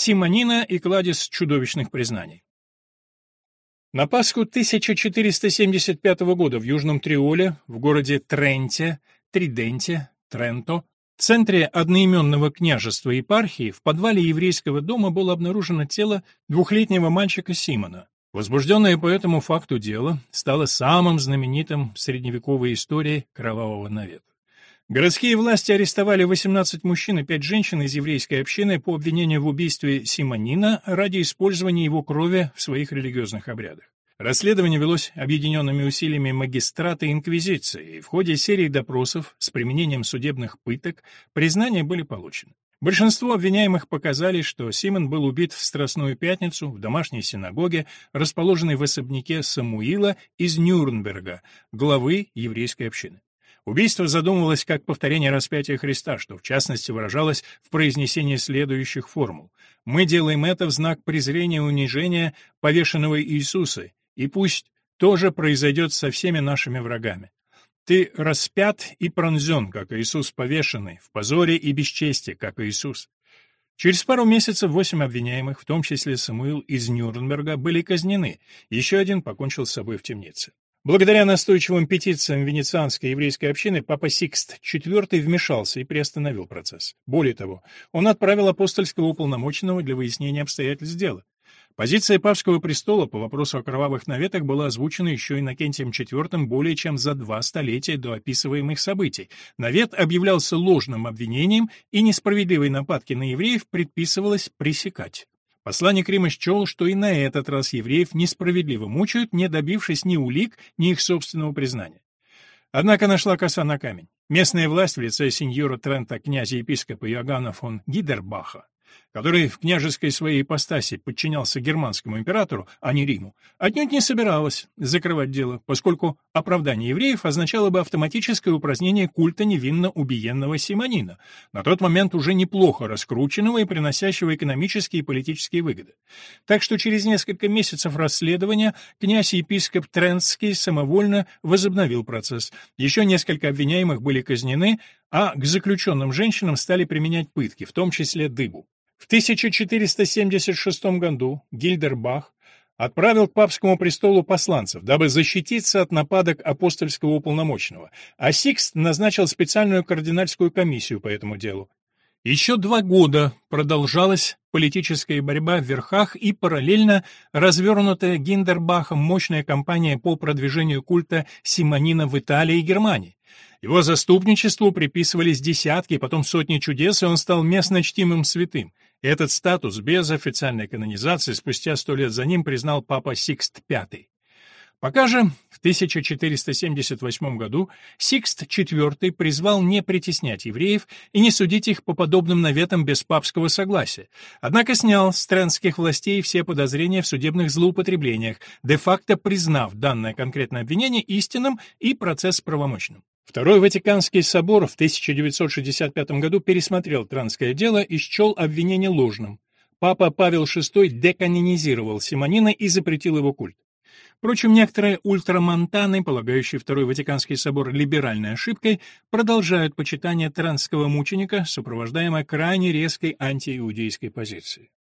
Симонина и кладезь чудовищных признаний. На Пасху 1475 года в Южном Триоле, в городе Тренте, Триденте, Тренто, в центре одноименного княжества епархии, в подвале еврейского дома было обнаружено тело двухлетнего мальчика Симона. Возбужденное по этому факту дело стало самым знаменитым в средневековой истории кровавого навета. Городские власти арестовали 18 мужчин и 5 женщин из еврейской общины по обвинению в убийстве Симонина ради использования его крови в своих религиозных обрядах. Расследование велось объединенными усилиями магистрата и инквизиции, и в ходе серии допросов с применением судебных пыток признания были получены. Большинство обвиняемых показали, что Симон был убит в Страстную Пятницу в домашней синагоге, расположенной в особняке Самуила из Нюрнберга, главы еврейской общины. Убийство задумывалось как повторение распятия Христа, что в частности выражалось в произнесении следующих формул. «Мы делаем это в знак презрения и унижения повешенного Иисуса, и пусть тоже произойдет со всеми нашими врагами. Ты распят и пронзен, как Иисус повешенный, в позоре и бесчестии, как Иисус». Через пару месяцев восемь обвиняемых, в том числе Самуил из Нюрнберга, были казнены, еще один покончил с собой в темнице. Благодаря настойчивым петициям венецианской еврейской общины папа Сикст IV вмешался и приостановил процесс. Более того, он отправил апостольского уполномоченного для выяснения обстоятельств дела. Позиция папского престола по вопросу о кровавых наветах была озвучена еще Иннокентием IV более чем за два столетия до описываемых событий. Навет объявлялся ложным обвинением, и несправедливые нападки на евреев предписывалось пресекать. Посланник Рима счел, что и на этот раз евреев несправедливо мучают, не добившись ни улик, ни их собственного признания. Однако нашла коса на камень. Местная власть в лице сеньора Трента князя-епископа Иоганна фон Гидербаха который в княжеской своей ипостаси подчинялся германскому императору, а не Риму, отнюдь не собиралась закрывать дело, поскольку оправдание евреев означало бы автоматическое упразднение культа невинно убиенного Симонина, на тот момент уже неплохо раскрученного и приносящего экономические и политические выгоды. Так что через несколько месяцев расследования князь-епископ Трентский самовольно возобновил процесс. Еще несколько обвиняемых были казнены, а к заключенным женщинам стали применять пытки, в том числе дыбу. В 1476 году Гильдербах отправил к папскому престолу посланцев, дабы защититься от нападок апостольского уполномоченного, а Сикст назначил специальную кардинальскую комиссию по этому делу. Еще два года продолжалась политическая борьба в верхах и параллельно развернутая Гиндербахом мощная кампания по продвижению культа Симонина в Италии и Германии. Его заступничеству приписывались десятки, потом сотни чудес, и он стал местночтимым святым. Этот статус без официальной канонизации спустя сто лет за ним признал папа Сикст V. Пока же в 1478 году Сикст IV призвал не притеснять евреев и не судить их по подобным наветам без папского согласия, однако снял с тренских властей все подозрения в судебных злоупотреблениях, де-факто признав данное конкретное обвинение истинным и процесс правомочным. Второй Ватиканский собор в 1965 году пересмотрел транское дело и счел обвинение ложным. Папа Павел VI деканонизировал Симонина и запретил его культ. Впрочем, некоторые ультрамонтаны, полагающие Второй Ватиканский собор либеральной ошибкой, продолжают почитание транского мученика, сопровождаемое крайне резкой антииудейской позицией.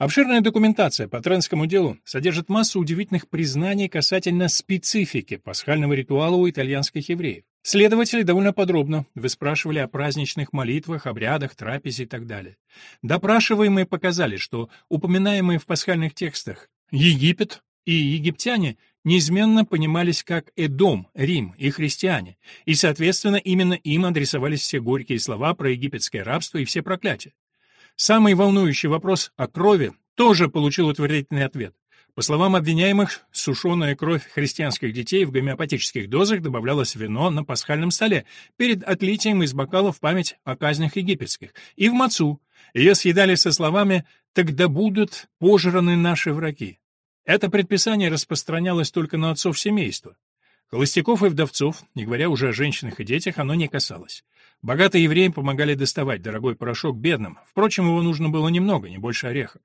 Обширная документация по Тренскому делу содержит массу удивительных признаний касательно специфики пасхального ритуала у итальянских евреев. Следователи довольно подробно выспрашивали о праздничных молитвах, обрядах, трапезе и так далее. Допрашиваемые показали, что упоминаемые в пасхальных текстах Египет и египтяне неизменно понимались как Эдом, Рим и христиане, и, соответственно, именно им адресовались все горькие слова про египетское рабство и все проклятия. Самый волнующий вопрос о крови тоже получил утвердительный ответ. По словам обвиняемых, сушеная кровь христианских детей в гомеопатических дозах добавлялась в вино на пасхальном столе перед отлитием из бокалов в память о казнях египетских, и в мацу. Ее съедали со словами «тогда будут пожраны наши враги». Это предписание распространялось только на отцов семейства. Холостяков и вдовцов, не говоря уже о женщинах и детях, оно не касалось. Богатые евреи помогали доставать дорогой порошок бедным, впрочем, его нужно было немного, не больше ореха.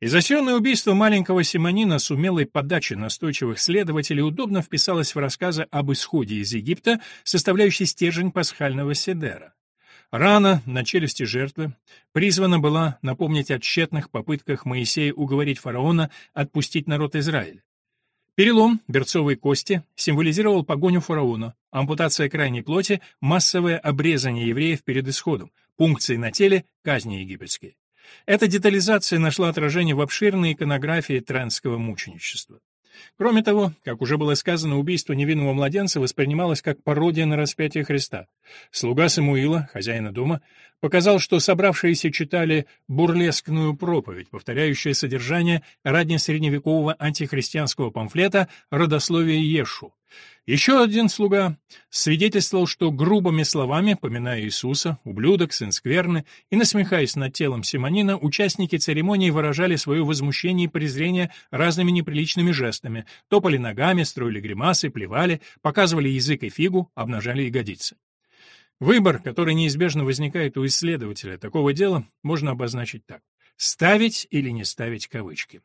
Изощренное убийство маленького Симонина с умелой подачей настойчивых следователей удобно вписалось в рассказы об исходе из Египта, составляющий стержень пасхального седера. Рана на челюсти жертвы призвана была напомнить о тщетных попытках Моисея уговорить фараона отпустить народ Израиля. Перелом берцовой кости символизировал погоню фараона, ампутация крайней плоти — массовое обрезание евреев перед исходом, пункции на теле — казни египетские. Эта детализация нашла отражение в обширной иконографии трендского мученичества. Кроме того, как уже было сказано, убийство невинного младенца воспринималось как пародия на распятие Христа. Слуга Самуила, хозяина дома, показал, что собравшиеся читали бурлескную проповедь, повторяющую содержание раннесредневекового антихристианского памфлета «Родословие Ешу», еще один слуга свидетельствовал, что грубыми словами, поминая Иисуса, ублюдок, сын скверны, и насмехаясь над телом Симонина, участники церемонии выражали свое возмущение и презрение разными неприличными жестами, топали ногами, строили гримасы, плевали, показывали язык и фигу, обнажали ягодицы. Выбор, который неизбежно возникает у исследователя такого дела, можно обозначить так. Ставить или не ставить кавычки.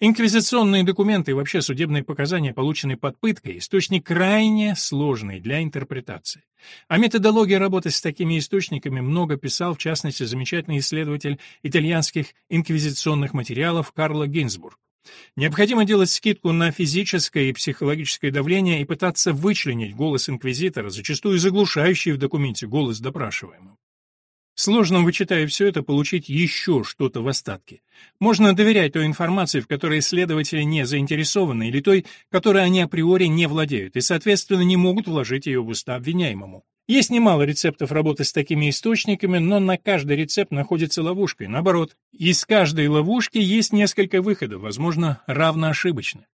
Инквизиционные документы и вообще судебные показания, полученные под пыткой, источник крайне сложный для интерпретации. О методологии работы с такими источниками много писал, в частности, замечательный исследователь итальянских инквизиционных материалов Карло Гинзбург. Необходимо делать скидку на физическое и психологическое давление и пытаться вычленить голос инквизитора, зачастую заглушающий в документе голос допрашиваемого. Сложно, вычитая все это, получить еще что-то в остатке. Можно доверять той информации, в которой исследователи не заинтересованы, или той, которой они априори не владеют, и, соответственно, не могут вложить ее в уста обвиняемому. Есть немало рецептов работы с такими источниками, но на каждый рецепт находится ловушка, и наоборот, из каждой ловушки есть несколько выходов, возможно, равноошибочно.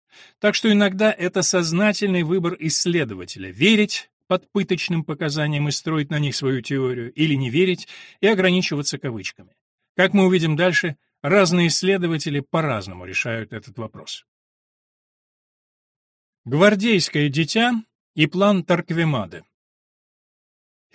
Так что иногда это сознательный выбор исследователя – верить под пыточным показаниям и строить на них свою теорию, или не верить и ограничиваться кавычками. Как мы увидим дальше, разные исследователи по-разному решают этот вопрос. Гвардейское дитя и план Тарквемады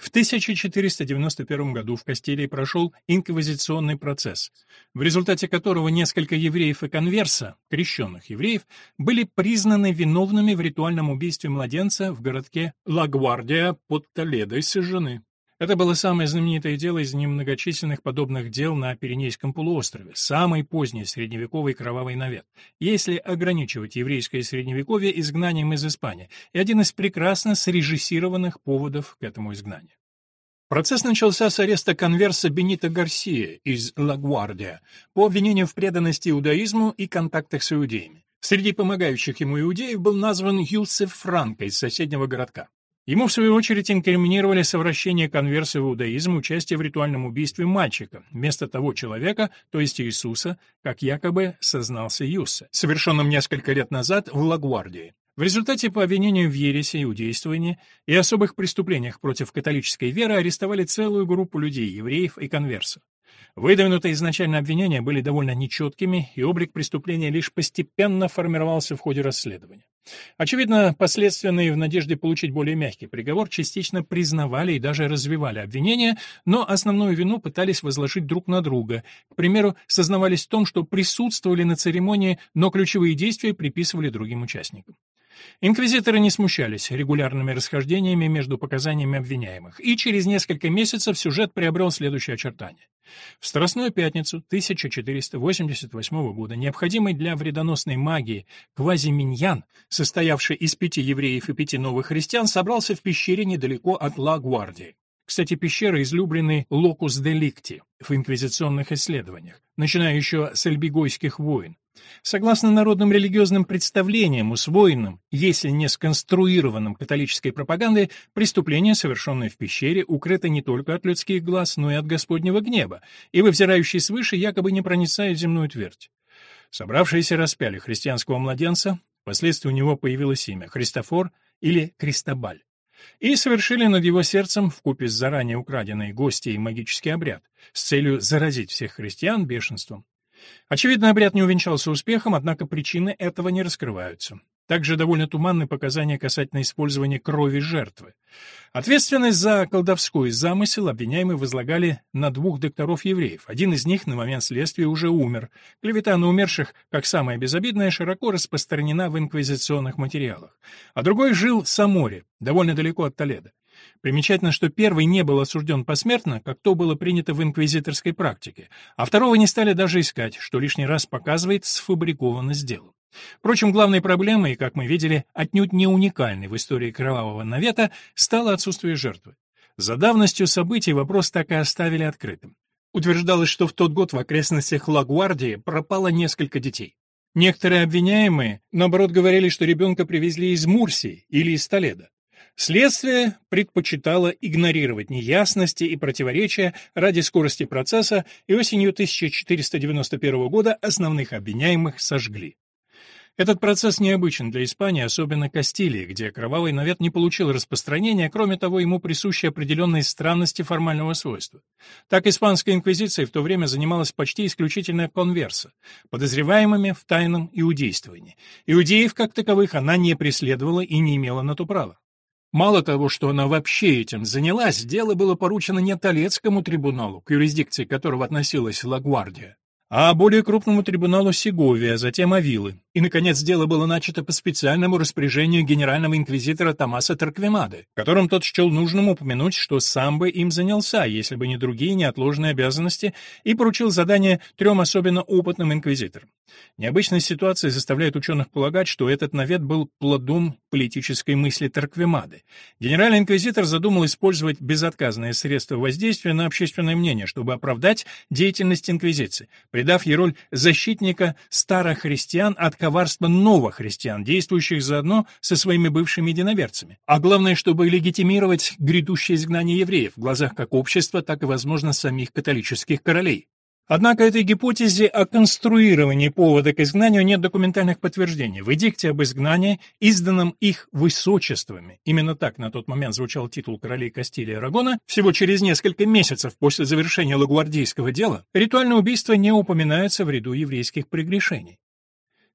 в 1491 году в Кастилии прошел инквизиционный процесс, в результате которого несколько евреев и конверса, крещенных евреев, были признаны виновными в ритуальном убийстве младенца в городке Ла-Гвардия под Толедо и сожжены. Это было самое знаменитое дело из немногочисленных подобных дел на Пиренейском полуострове, самый поздний средневековый кровавый навет, если ограничивать еврейское средневековье изгнанием из Испании, и один из прекрасно срежиссированных поводов к этому изгнанию. Процесс начался с ареста конверса Бенита Гарсия из Ла-Гвардия по обвинению в преданности иудаизму и контактах с иудеями. Среди помогающих ему иудеев был назван Юсеф Франко из соседнего городка. Ему, в свою очередь, инкриминировали совращение конверсии в иудаизм, участие в ритуальном убийстве мальчика, вместо того человека, то есть Иисуса, как якобы сознался Юсса, совершенным несколько лет назад в Лагвардии. В результате по обвинению в ереси, иудействовании и особых преступлениях против католической веры арестовали целую группу людей, евреев и конверсов. Выдвинутые изначально обвинения были довольно нечеткими, и облик преступления лишь постепенно формировался в ходе расследования. Очевидно, последственные в надежде получить более мягкий приговор частично признавали и даже развивали обвинения, но основную вину пытались возложить друг на друга. К примеру, сознавались в том, что присутствовали на церемонии, но ключевые действия приписывали другим участникам. Инквизиторы не смущались регулярными расхождениями между показаниями обвиняемых, и через несколько месяцев сюжет приобрел следующее очертание. В Страстную пятницу 1488 года необходимый для вредоносной магии квазиминьян, состоявший из пяти евреев и пяти новых христиан, собрался в пещере недалеко от Ла-Гвардии. Кстати, пещера – излюбленный локус деликти в инквизиционных исследованиях, начиная еще с эльбигойских войн. Согласно народным религиозным представлениям, усвоенным, если не сконструированным католической пропагандой, преступление, совершенное в пещере, укрыто не только от людских глаз, но и от Господнего гнева, ибо взирающий свыше якобы не проницает земную твердь. Собравшиеся распяли христианского младенца, впоследствии у него появилось имя – Христофор или Кристобаль и совершили над его сердцем, вкупе с заранее украденной гостьей магический обряд, с целью заразить всех христиан бешенством. Очевидно, обряд не увенчался успехом, однако причины этого не раскрываются. Также довольно туманны показания касательно использования крови жертвы. Ответственность за колдовской замысел обвиняемые возлагали на двух докторов-евреев. Один из них на момент следствия уже умер. Клевета на умерших, как самая безобидная, широко распространена в инквизиционных материалах. А другой жил в Саморе, довольно далеко от Толеда. Примечательно, что первый не был осужден посмертно, как то было принято в инквизиторской практике, а второго не стали даже искать, что лишний раз показывает сфабрикованность дела. Впрочем, главной проблемой, как мы видели, отнюдь не уникальной в истории Кровавого Навета, стало отсутствие жертвы. За давностью событий вопрос так и оставили открытым. Утверждалось, что в тот год в окрестностях Лагуардии пропало несколько детей. Некоторые обвиняемые, наоборот, говорили, что ребенка привезли из Мурсии или из Толеда. Следствие предпочитало игнорировать неясности и противоречия ради скорости процесса, и осенью 1491 года основных обвиняемых сожгли. Этот процесс необычен для Испании, особенно Кастилии, где кровавый навет не получил распространения, кроме того, ему присущи определенные странности формального свойства. Так испанская инквизиция в то время занималась почти исключительно конверса, подозреваемыми в тайном иудействовании. Иудеев, как таковых, она не преследовала и не имела на то права. Мало того, что она вообще этим занялась, дело было поручено не Толецкому трибуналу, к юрисдикции которого относилась Лагвардия, а более крупному трибуналу Сеговия, затем Авилы. И, наконец, дело было начато по специальному распоряжению генерального инквизитора Томаса Тарквемады, которым тот счел нужным упомянуть, что сам бы им занялся, если бы не другие неотложные обязанности, и поручил задание трем особенно опытным инквизиторам. Необычность ситуации заставляет ученых полагать, что этот навет был плодом политической мысли Тарквемады. Генеральный инквизитор задумал использовать безотказные средства воздействия на общественное мнение, чтобы оправдать деятельность инквизиции, придав ей роль защитника старохристиан от коварства новохристиан, действующих заодно со своими бывшими единоверцами. А главное, чтобы легитимировать грядущее изгнание евреев в глазах как общества, так и, возможно, самих католических королей. Однако этой гипотезе о конструировании повода к изгнанию нет документальных подтверждений. В эдикте об изгнании, изданном их высочествами, именно так на тот момент звучал титул королей Кастилии и Арагона, всего через несколько месяцев после завершения лагуардийского дела, ритуальное убийство не упоминается в ряду еврейских прегрешений.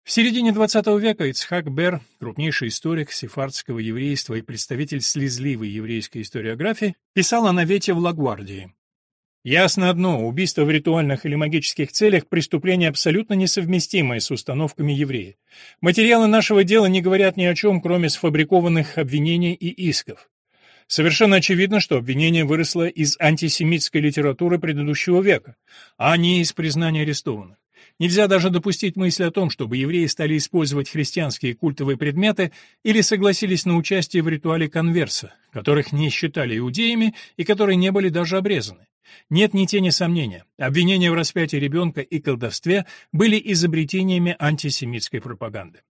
В середине XX века Ицхак Бер, крупнейший историк сефардского еврейства и представитель слезливой еврейской историографии, писал о навете в Лагвардии. Ясно одно, убийство в ритуальных или магических целях – преступление абсолютно несовместимое с установками еврея. Материалы нашего дела не говорят ни о чем, кроме сфабрикованных обвинений и исков. Совершенно очевидно, что обвинение выросло из антисемитской литературы предыдущего века, а не из признания арестованных. Нельзя даже допустить мысль о том, чтобы евреи стали использовать христианские культовые предметы или согласились на участие в ритуале конверса, которых не считали иудеями и которые не были даже обрезаны. Нет ни тени сомнения, обвинения в распятии ребенка и колдовстве были изобретениями антисемитской пропаганды.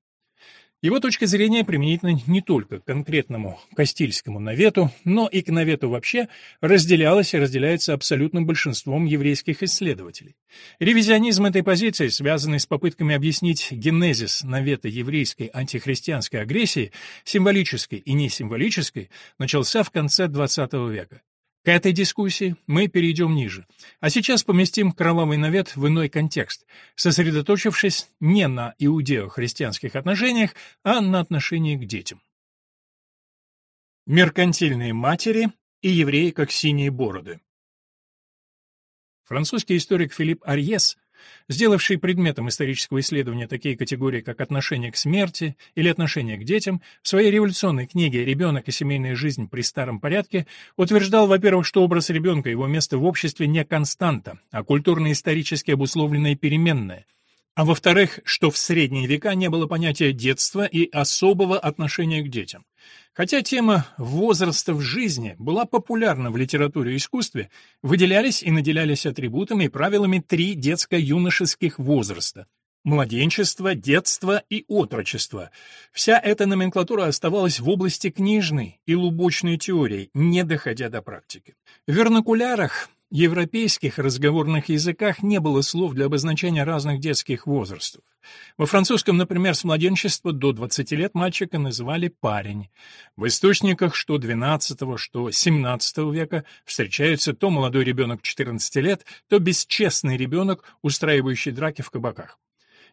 Его точка зрения применительно не только к конкретному Кастильскому навету, но и к навету вообще разделялась и разделяется абсолютным большинством еврейских исследователей. Ревизионизм этой позиции, связанный с попытками объяснить генезис навета еврейской антихристианской агрессии, символической и несимволической, начался в конце XX века. К этой дискуссии мы перейдем ниже. А сейчас поместим кровавый навет в иной контекст, сосредоточившись не на иудео-христианских отношениях, а на отношении к детям. Меркантильные матери и евреи как синие бороды. Французский историк Филипп Арьес сделавший предметом исторического исследования такие категории, как отношение к смерти или отношение к детям, в своей революционной книге «Ребенок и семейная жизнь при старом порядке» утверждал, во-первых, что образ ребенка и его место в обществе не константа, а культурно-исторически обусловленное переменное – а во-вторых, что в средние века не было понятия детства и особого отношения к детям. Хотя тема возраста в жизни была популярна в литературе и искусстве, выделялись и наделялись атрибутами и правилами три детско-юношеских возраста – младенчество, детство и отрочество. Вся эта номенклатура оставалась в области книжной и лубочной теории, не доходя до практики. В вернакулярах европейских разговорных языках не было слов для обозначения разных детских возрастов. Во французском, например, с младенчества до 20 лет мальчика называли парень. В источниках что XII, что XVII века встречается то молодой ребенок 14 лет, то бесчестный ребенок, устраивающий драки в кабаках.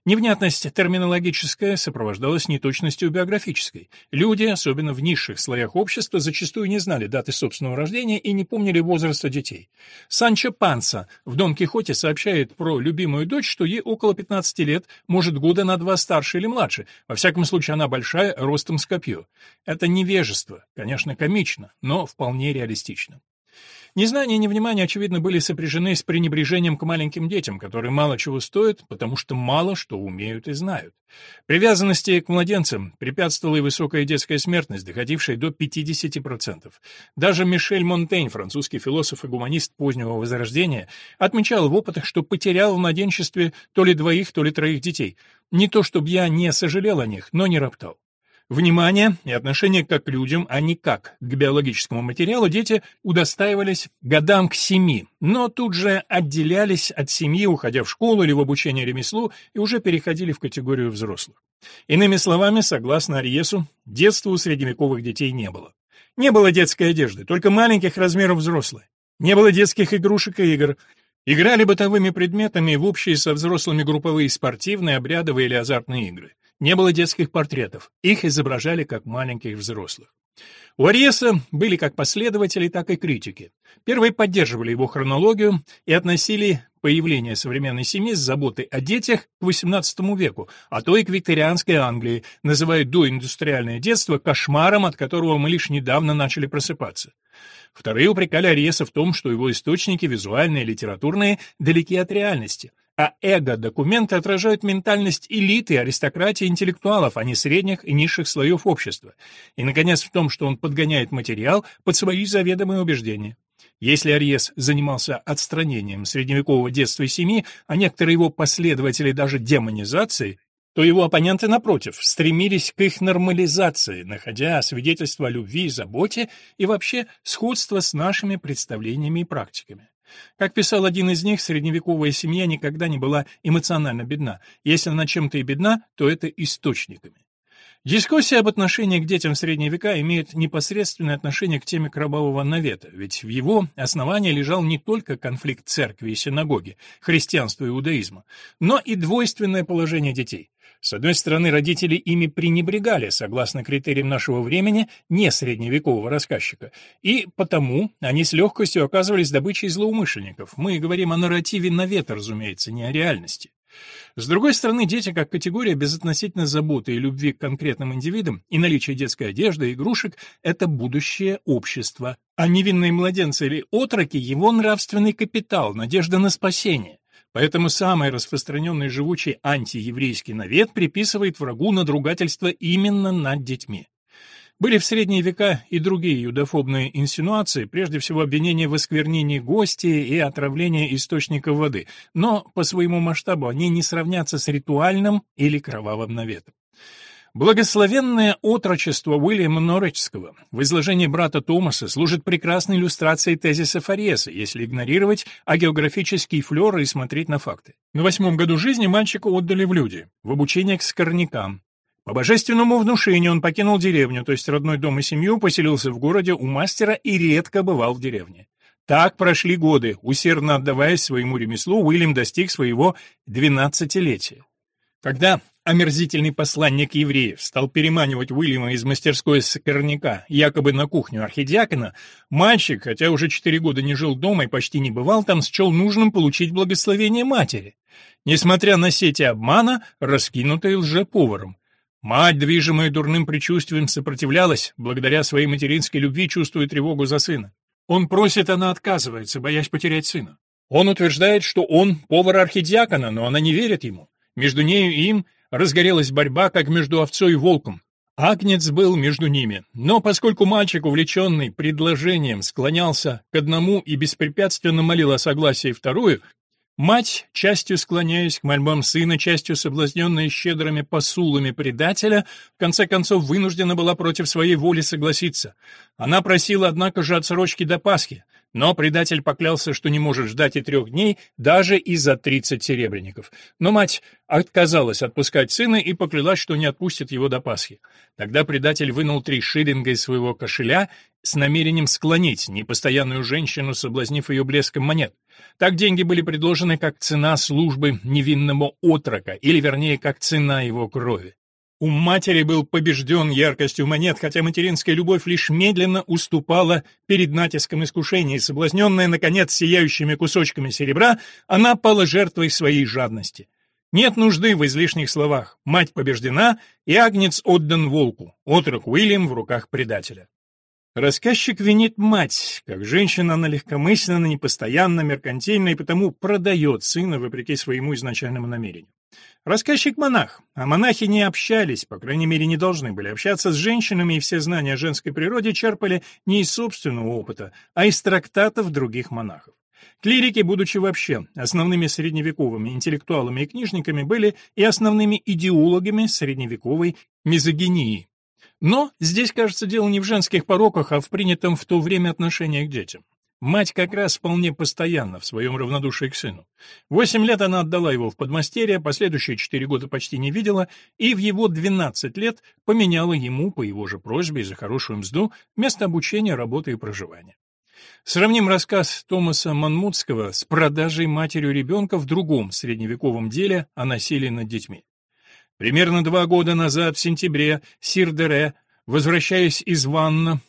Невнятность терминологическая сопровождалась неточностью биографической. Люди, особенно в низших слоях общества, зачастую не знали даты собственного рождения и не помнили возраста детей. Санчо Панса в «Дон Кихоте» сообщает про любимую дочь, что ей около 15 лет, может, года на два старше или младше. Во всяком случае, она большая, ростом с копье. Это невежество, конечно, комично, но вполне реалистично. Незнание и невнимание, очевидно, были сопряжены с пренебрежением к маленьким детям, которые мало чего стоят, потому что мало что умеют и знают. Привязанности к младенцам препятствовала и высокая детская смертность, доходившая до 50%. Даже Мишель Монтень, французский философ и гуманист позднего Возрождения, отмечал в опытах, что потерял в младенчестве то ли двоих, то ли троих детей. Не то чтобы я не сожалел о них, но не роптал. Внимание и отношение как к людям, а не как к биологическому материалу дети удостаивались годам к семи, но тут же отделялись от семьи, уходя в школу или в обучение ремеслу, и уже переходили в категорию взрослых. Иными словами, согласно Ариесу, детства у средневековых детей не было. Не было детской одежды, только маленьких размеров взрослые. Не было детских игрушек и игр. Играли бытовыми предметами в общие со взрослыми групповые спортивные, обрядовые или азартные игры. Не было детских портретов, их изображали как маленьких взрослых. У Ариеса были как последователи, так и критики. Первые поддерживали его хронологию и относили появление современной семьи с заботой о детях к XVIII веку, а то и к викторианской Англии, называя доиндустриальное детство кошмаром, от которого мы лишь недавно начали просыпаться. Вторые упрекали Ариеса в том, что его источники, визуальные и литературные, далеки от реальности – а эго-документы отражают ментальность элиты, аристократии, интеллектуалов, а не средних и низших слоев общества. И, наконец, в том, что он подгоняет материал под свои заведомые убеждения. Если Ариес занимался отстранением средневекового детства и семьи, а некоторые его последователи даже демонизацией, то его оппоненты, напротив, стремились к их нормализации, находя свидетельства о любви и заботе и вообще сходство с нашими представлениями и практиками. Как писал один из них, средневековая семья никогда не была эмоционально бедна. Если она чем-то и бедна, то это источниками. Дискуссия об отношении к детям в средние века имеет непосредственное отношение к теме кровавого навета, ведь в его основании лежал не только конфликт церкви и синагоги, христианства и иудаизма, но и двойственное положение детей. С одной стороны, родители ими пренебрегали, согласно критериям нашего времени, не средневекового рассказчика, и потому они с легкостью оказывались добычей злоумышленников. Мы говорим о нарративе навета, разумеется, не о реальности. С другой стороны, дети как категория безотносительно заботы и любви к конкретным индивидам и наличие детской одежды и игрушек – это будущее общества, а невинные младенцы или отроки – его нравственный капитал, надежда на спасение. Поэтому самый распространенный живучий антиеврейский навет приписывает врагу надругательство именно над детьми. Были в средние века и другие юдофобные инсинуации, прежде всего обвинения в осквернении гостей и отравления источников воды, но по своему масштабу они не сравнятся с ритуальным или кровавым наветом. Благословенное отрочество Уильяма Норвичского в изложении брата Томаса служит прекрасной иллюстрацией тезиса Фариеса, если игнорировать агеографические флеры и смотреть на факты. На восьмом году жизни мальчика отдали в люди, в обучение к скорнякам. По божественному внушению он покинул деревню, то есть родной дом и семью, поселился в городе у мастера и редко бывал в деревне. Так прошли годы, усердно отдаваясь своему ремеслу, Уильям достиг своего двенадцатилетия. Когда омерзительный посланник евреев стал переманивать Уильяма из мастерской сокорняка якобы на кухню архидиакона, мальчик, хотя уже четыре года не жил дома и почти не бывал там, счел нужным получить благословение матери. Несмотря на сети обмана, раскинутые лжеповаром. Мать, движимая дурным предчувствием, сопротивлялась, благодаря своей материнской любви чувствуя тревогу за сына. Он просит, она отказывается, боясь потерять сына. Он утверждает, что он повар архидиакона, но она не верит ему. Между нею и им разгорелась борьба, как между овцой и волком. Агнец был между ними, но поскольку мальчик, увлеченный предложением, склонялся к одному и беспрепятственно молил о согласии вторую, мать, частью склоняясь к мольбам сына, частью соблазненная щедрыми посулами предателя, в конце концов вынуждена была против своей воли согласиться. Она просила, однако же, отсрочки до Пасхи, Но предатель поклялся, что не может ждать и трех дней, даже и за тридцать серебряников. Но мать отказалась отпускать сына и поклялась, что не отпустит его до Пасхи. Тогда предатель вынул три шиллинга из своего кошеля с намерением склонить непостоянную женщину, соблазнив ее блеском монет. Так деньги были предложены как цена службы невинного отрока, или вернее, как цена его крови. У матери был побежден яркостью монет, хотя материнская любовь лишь медленно уступала перед натиском искушений, соблазненная, наконец, сияющими кусочками серебра, она пала жертвой своей жадности. Нет нужды в излишних словах. Мать побеждена, и агнец отдан волку. Отрок Уильям в руках предателя. Рассказчик винит мать. Как женщина она легкомысленна, непостоянна, меркантильна и потому продает сына вопреки своему изначальному намерению. Рассказчик монах, а монахи не общались, по крайней мере, не должны были общаться с женщинами, и все знания о женской природе черпали не из собственного опыта, а из трактатов других монахов. Клирики, будучи вообще основными средневековыми интеллектуалами и книжниками, были и основными идеологами средневековой мизогинии. Но здесь, кажется, дело не в женских пороках, а в принятом в то время отношении к детям. Мать как раз вполне постоянно в своем равнодушии к сыну. Восемь лет она отдала его в подмастерье, последующие четыре года почти не видела, и в его двенадцать лет поменяла ему, по его же просьбе и за хорошую мзду, место обучения, работы и проживания. Сравним рассказ Томаса Манмутского с продажей матерью ребенка в другом средневековом деле о насилии над детьми. Примерно два года назад, в сентябре, Сир Дере, возвращаясь из Ванна,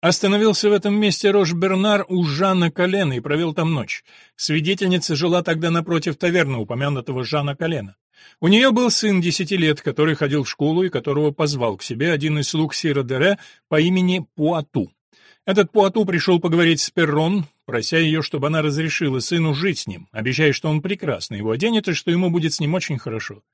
остановился в этом месте Рош-Бернар у Жана Колена и провел там ночь. Свидетельница жила тогда напротив таверны упомянутого Жана Колена. У нее был сын десяти лет, который ходил в школу и которого позвал к себе один из слуг Сира Дере по имени Пуату. Этот Пуату пришел поговорить с Перрон, прося ее, чтобы она разрешила сыну жить с ним, обещая, что он прекрасно его оденет и что ему будет с ним очень хорошо.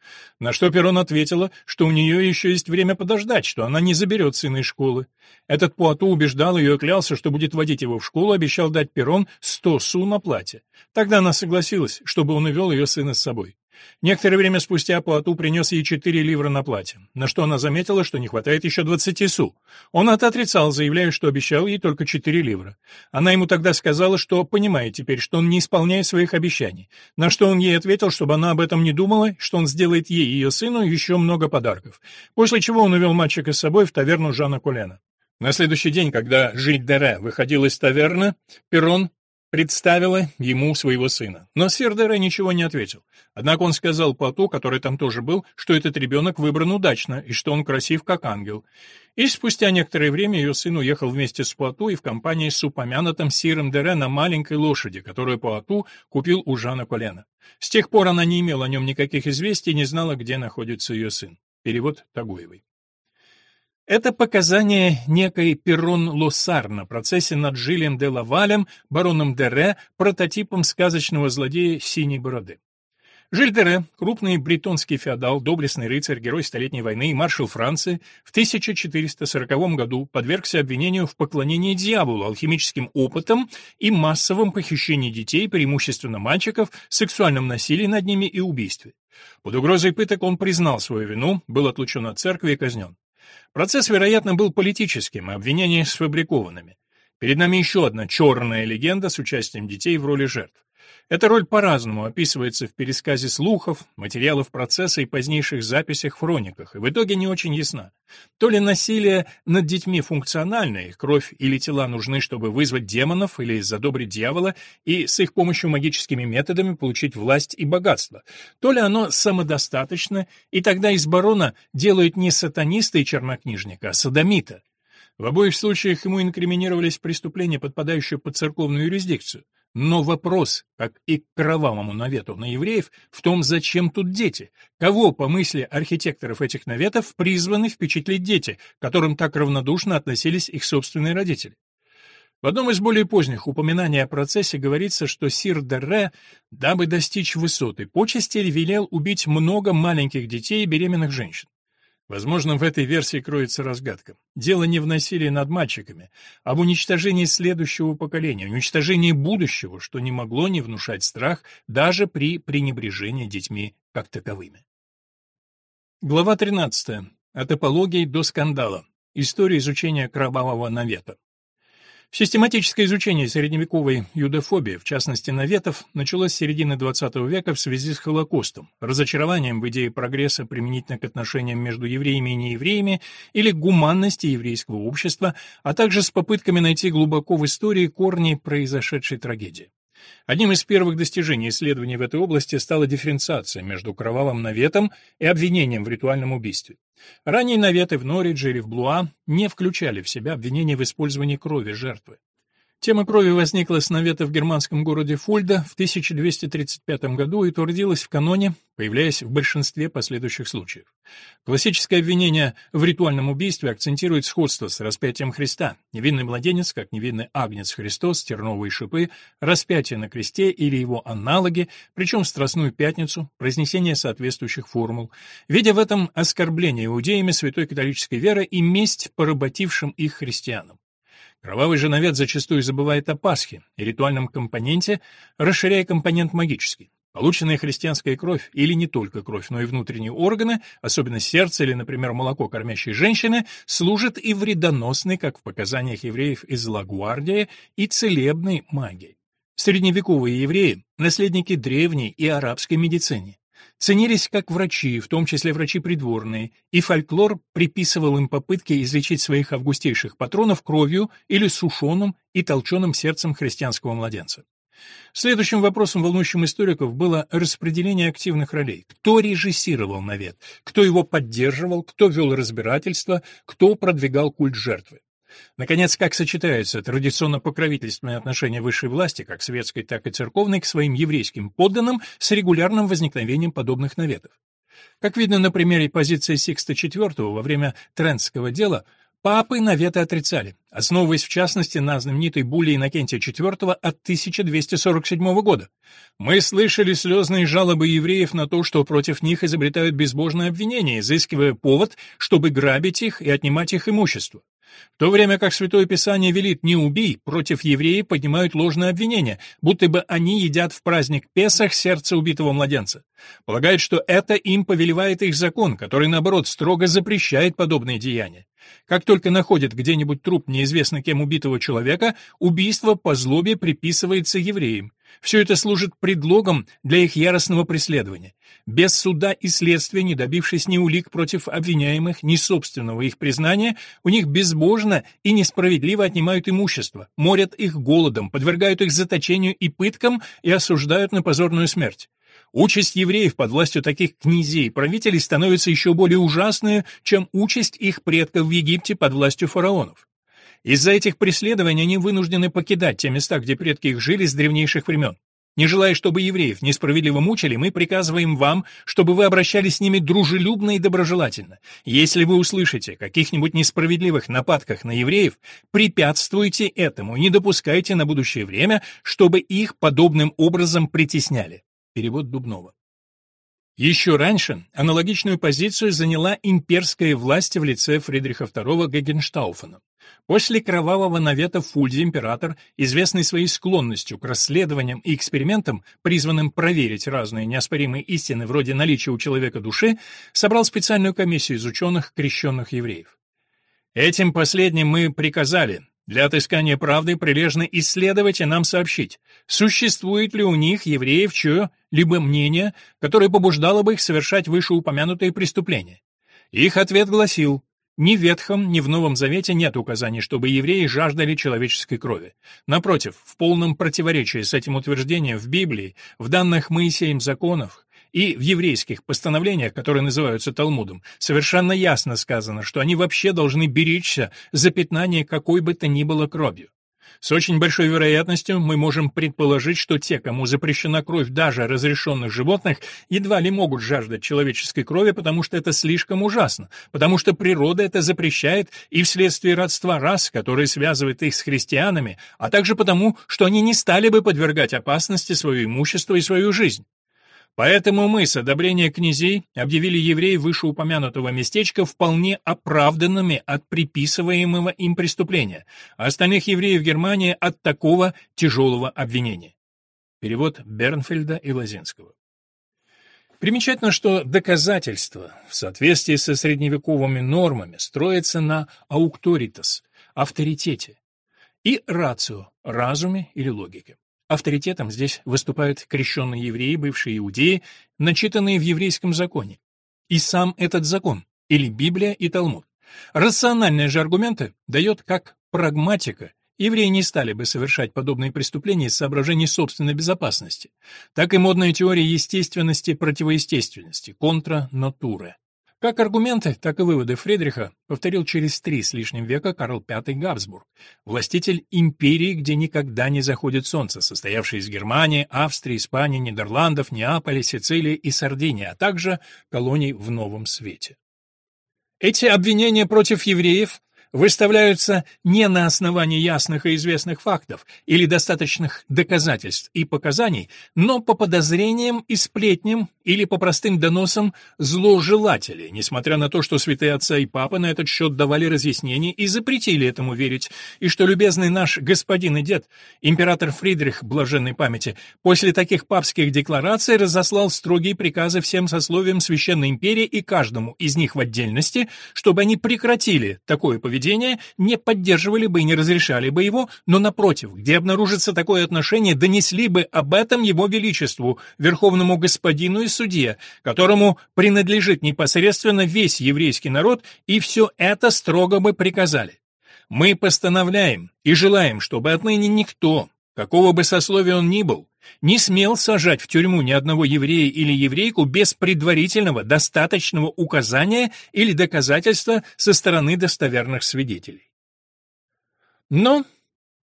На что Перрон ответила, что у нее еще есть время подождать, что она не заберет сына из школы. Этот Пуату убеждал ее и клялся, что будет водить его в школу, обещал дать Перрон сто су на платье. Тогда она согласилась, чтобы он увел ее сына с собой. Некоторое время спустя Пуату принес ей четыре ливра на платье, на что она заметила, что не хватает еще двадцати су. Он это отрицал, заявляя, что обещал ей только четыре ливра. Она ему тогда сказала, что понимает теперь, что он не исполняет своих обещаний, на что он ей ответил, чтобы она об этом не думала, что он сделает ей и ее сыну еще много подарков. После чего он увел мальчика с собой в таверну Жана Кулена. На следующий день, когда Жиль Дере выходил из таверны, Перрон представила ему своего сына. Но Сердера ничего не ответил. Однако он сказал Плату, который там тоже был, что этот ребенок выбран удачно и что он красив как ангел. И спустя некоторое время ее сын уехал вместе с Плату и в компании с упомянутым Сиром Дере на маленькой лошади, которую Плату купил у Жана Колена. С тех пор она не имела о нем никаких известий и не знала, где находится ее сын. Перевод Тагуевой. Это показание некой Перрон Лоссар на процессе над Жилем де Лавалем, бароном Дере, прототипом сказочного злодея Синей Бороды. Жиль Дере, крупный бретонский феодал, доблестный рыцарь, герой Столетней войны и маршал Франции, в 1440 году подвергся обвинению в поклонении дьяволу, алхимическим опытам и массовом похищении детей, преимущественно мальчиков, сексуальном насилии над ними и убийстве. Под угрозой пыток он признал свою вину, был отлучен от церкви и казнен. Процесс, вероятно, был политическим, а обвинения сфабрикованными. Перед нами еще одна черная легенда с участием детей в роли жертв. Эта роль по-разному описывается в пересказе слухов, материалов процесса и позднейших записях в хрониках, и в итоге не очень ясна. То ли насилие над детьми функционально, их кровь или тела нужны, чтобы вызвать демонов или задобрить дьявола, и с их помощью магическими методами получить власть и богатство, то ли оно самодостаточно, и тогда из барона делают не сатаниста и чернокнижника, а садомита. В обоих случаях ему инкриминировались преступления, подпадающие под церковную юрисдикцию. Но вопрос, как и к кровавому навету на евреев, в том, зачем тут дети? Кого, по мысли архитекторов этих наветов, призваны впечатлить дети, к которым так равнодушно относились их собственные родители? В одном из более поздних упоминаний о процессе говорится, что сир Дерре, дабы достичь высоты почести, велел убить много маленьких детей и беременных женщин. Возможно, в этой версии кроется разгадка. Дело не в насилии над мальчиками, а в уничтожении следующего поколения, уничтожении будущего, что не могло не внушать страх даже при пренебрежении детьми как таковыми. Глава 13. От апологии до скандала. История изучения кровавого навета. Систематическое изучение средневековой юдофобии, в частности наветов, началось с середины XX века в связи с Холокостом, разочарованием в идее прогресса применительно к отношениям между евреями и неевреями или гуманности еврейского общества, а также с попытками найти глубоко в истории корни произошедшей трагедии. Одним из первых достижений исследований в этой области стала дифференциация между кровавым наветом и обвинением в ритуальном убийстве. Ранние наветы в Норридже или в Блуа не включали в себя обвинения в использовании крови жертвы. Тема крови возникла с навета в германском городе Фульда в 1235 году и утвердилась в каноне, появляясь в большинстве последующих случаев. Классическое обвинение в ритуальном убийстве акцентирует сходство с распятием Христа. Невинный младенец, как невинный агнец Христос, терновые шипы, распятие на кресте или его аналоги, причем Страстную Пятницу, произнесение соответствующих формул, видя в этом оскорбление иудеями святой католической веры и месть поработившим их христианам. Кровавый же навет зачастую забывает о Пасхе и ритуальном компоненте, расширяя компонент магический. Полученная христианская кровь, или не только кровь, но и внутренние органы, особенно сердце или, например, молоко кормящей женщины, служат и вредоносной, как в показаниях евреев из Лагуардия, и целебной магией. Средневековые евреи – наследники древней и арабской медицины ценились как врачи, в том числе врачи придворные, и фольклор приписывал им попытки излечить своих августейших патронов кровью или сушеным и толченым сердцем христианского младенца. Следующим вопросом, волнующим историков, было распределение активных ролей. Кто режиссировал навет, кто его поддерживал, кто вел разбирательство, кто продвигал культ жертвы. Наконец, как сочетаются традиционно покровительственные отношения высшей власти, как светской, так и церковной, к своим еврейским подданным с регулярным возникновением подобных наветов. Как видно на примере позиции Сикста IV во время Трентского дела, папы наветы отрицали, основываясь в частности на знаменитой булле Иннокентия IV от 1247 года. «Мы слышали слезные жалобы евреев на то, что против них изобретают безбожные обвинения, изыскивая повод, чтобы грабить их и отнимать их имущество. В то время как Святое Писание велит «не убий», против евреев поднимают ложные обвинения, будто бы они едят в праздник Песах сердце убитого младенца. Полагают, что это им повелевает их закон, который, наоборот, строго запрещает подобные деяния. Как только находят где-нибудь труп неизвестно кем убитого человека, убийство по злобе приписывается евреям. Все это служит предлогом для их яростного преследования. Без суда и следствия, не добившись ни улик против обвиняемых, ни собственного их признания, у них безбожно и несправедливо отнимают имущество, морят их голодом, подвергают их заточению и пыткам и осуждают на позорную смерть. Участь евреев под властью таких князей и правителей становится еще более ужасной, чем участь их предков в Египте под властью фараонов. Из-за этих преследований они вынуждены покидать те места, где предки их жили с древнейших времен. Не желая, чтобы евреев несправедливо мучили, мы приказываем вам, чтобы вы обращались с ними дружелюбно и доброжелательно. Если вы услышите каких-нибудь несправедливых нападках на евреев, препятствуйте этому, не допускайте на будущее время, чтобы их подобным образом притесняли. Перевод Дубнова. Еще раньше аналогичную позицию заняла имперская власть в лице Фридриха II Гегенштауфена. После кровавого навета Фульди император, известный своей склонностью к расследованиям и экспериментам, призванным проверить разные неоспоримые истины вроде наличия у человека души, собрал специальную комиссию из ученых, крещенных евреев. Этим последним мы приказали для отыскания правды прилежно исследовать и нам сообщить, существует ли у них, евреев, чье-либо мнение, которое побуждало бы их совершать вышеупомянутые преступления. Их ответ гласил, ни в Ветхом, ни в Новом Завете нет указаний, чтобы евреи жаждали человеческой крови. Напротив, в полном противоречии с этим утверждением в Библии, в данных Моисеем законах, и в еврейских постановлениях, которые называются Талмудом, совершенно ясно сказано, что они вообще должны беречься за пятнание какой бы то ни было кровью. С очень большой вероятностью мы можем предположить, что те, кому запрещена кровь даже разрешенных животных, едва ли могут жаждать человеческой крови, потому что это слишком ужасно, потому что природа это запрещает и вследствие родства рас, которые связывают их с христианами, а также потому, что они не стали бы подвергать опасности свое имущество и свою жизнь. Поэтому мы с одобрения князей объявили евреев вышеупомянутого местечка вполне оправданными от приписываемого им преступления, а остальных евреев Германии от такого тяжелого обвинения. Перевод Бернфельда и Лозинского. Примечательно, что доказательство в соответствии со средневековыми нормами строится на аукторитас, авторитете. и рацио – разуме или логике. Авторитетом здесь выступают крещенные евреи, бывшие иудеи, начитанные в еврейском законе. И сам этот закон, или Библия и Талмуд. Рациональные же аргументы дает как прагматика, евреи не стали бы совершать подобные преступления из соображений собственной безопасности, так и модная теория естественности противоестественности, контра натуре. Как аргументы, так и выводы Фридриха повторил через три с лишним века Карл V Габсбург, властитель империи, где никогда не заходит солнце, состоявший из Германии, Австрии, Испании, Нидерландов, Неаполя, Сицилии и Сардинии, а также колоний в Новом Свете. Эти обвинения против евреев выставляются не на основании ясных и известных фактов или достаточных доказательств и показаний, но по подозрениям и сплетням или по простым доносам зложелателей, несмотря на то, что святые отца и папа на этот счет давали разъяснения и запретили этому верить, и что любезный наш господин и дед, император Фридрих блаженной памяти, после таких папских деклараций разослал строгие приказы всем сословиям Священной империи и каждому из них в отдельности, чтобы они прекратили такое поведение поведения не поддерживали бы и не разрешали бы его, но, напротив, где обнаружится такое отношение, донесли бы об этом его величеству, верховному господину и судье, которому принадлежит непосредственно весь еврейский народ, и все это строго бы приказали. Мы постановляем и желаем, чтобы отныне никто, какого бы сословия он ни был, не смел сажать в тюрьму ни одного еврея или еврейку без предварительного достаточного указания или доказательства со стороны достоверных свидетелей. Но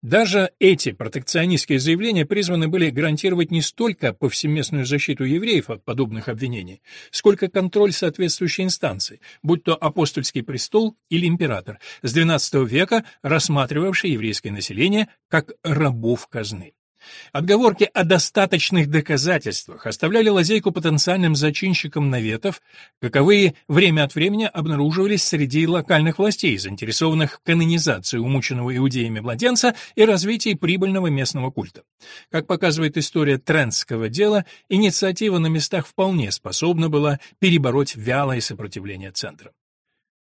даже эти протекционистские заявления призваны были гарантировать не столько повсеместную защиту евреев от подобных обвинений, сколько контроль соответствующей инстанции, будь то апостольский престол или император, с XII века рассматривавший еврейское население как рабов казны. Отговорки о достаточных доказательствах оставляли лазейку потенциальным зачинщикам наветов, каковые время от времени обнаруживались среди локальных властей, заинтересованных в канонизации умученного иудеями младенца и развитии прибыльного местного культа. Как показывает история Трентского дела, инициатива на местах вполне способна была перебороть вялое сопротивление центра.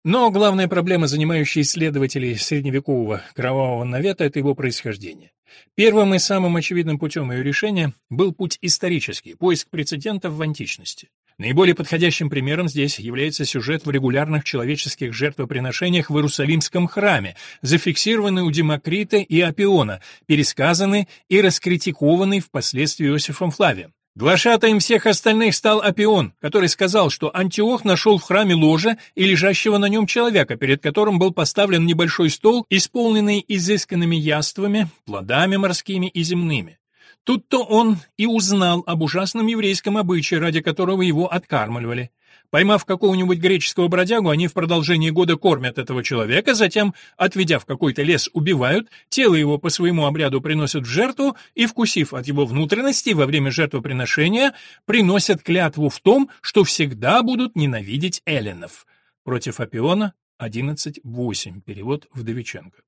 Но главная проблема, занимающая исследователей средневекового кровавого навета, это его происхождение. Первым и самым очевидным путем ее решения был путь исторический, поиск прецедентов в античности. Наиболее подходящим примером здесь является сюжет в регулярных человеческих жертвоприношениях в Иерусалимском храме, зафиксированный у Демокрита и Апиона, пересказанный и раскритикованный впоследствии Иосифом Флавием. Глашатаем всех остальных стал Апион, который сказал, что Антиох нашел в храме ложе и лежащего на нем человека, перед которым был поставлен небольшой стол, исполненный изысканными яствами, плодами морскими и земными. Тут-то он и узнал об ужасном еврейском обычае, ради которого его откармливали. Поймав какого-нибудь греческого бродягу, они в продолжении года кормят этого человека, затем, отведя в какой-то лес, убивают, тело его по своему обряду приносят в жертву и, вкусив от его внутренности во время жертвоприношения, приносят клятву в том, что всегда будут ненавидеть эллинов. Против Апиона 11.8. Перевод Вдовиченко.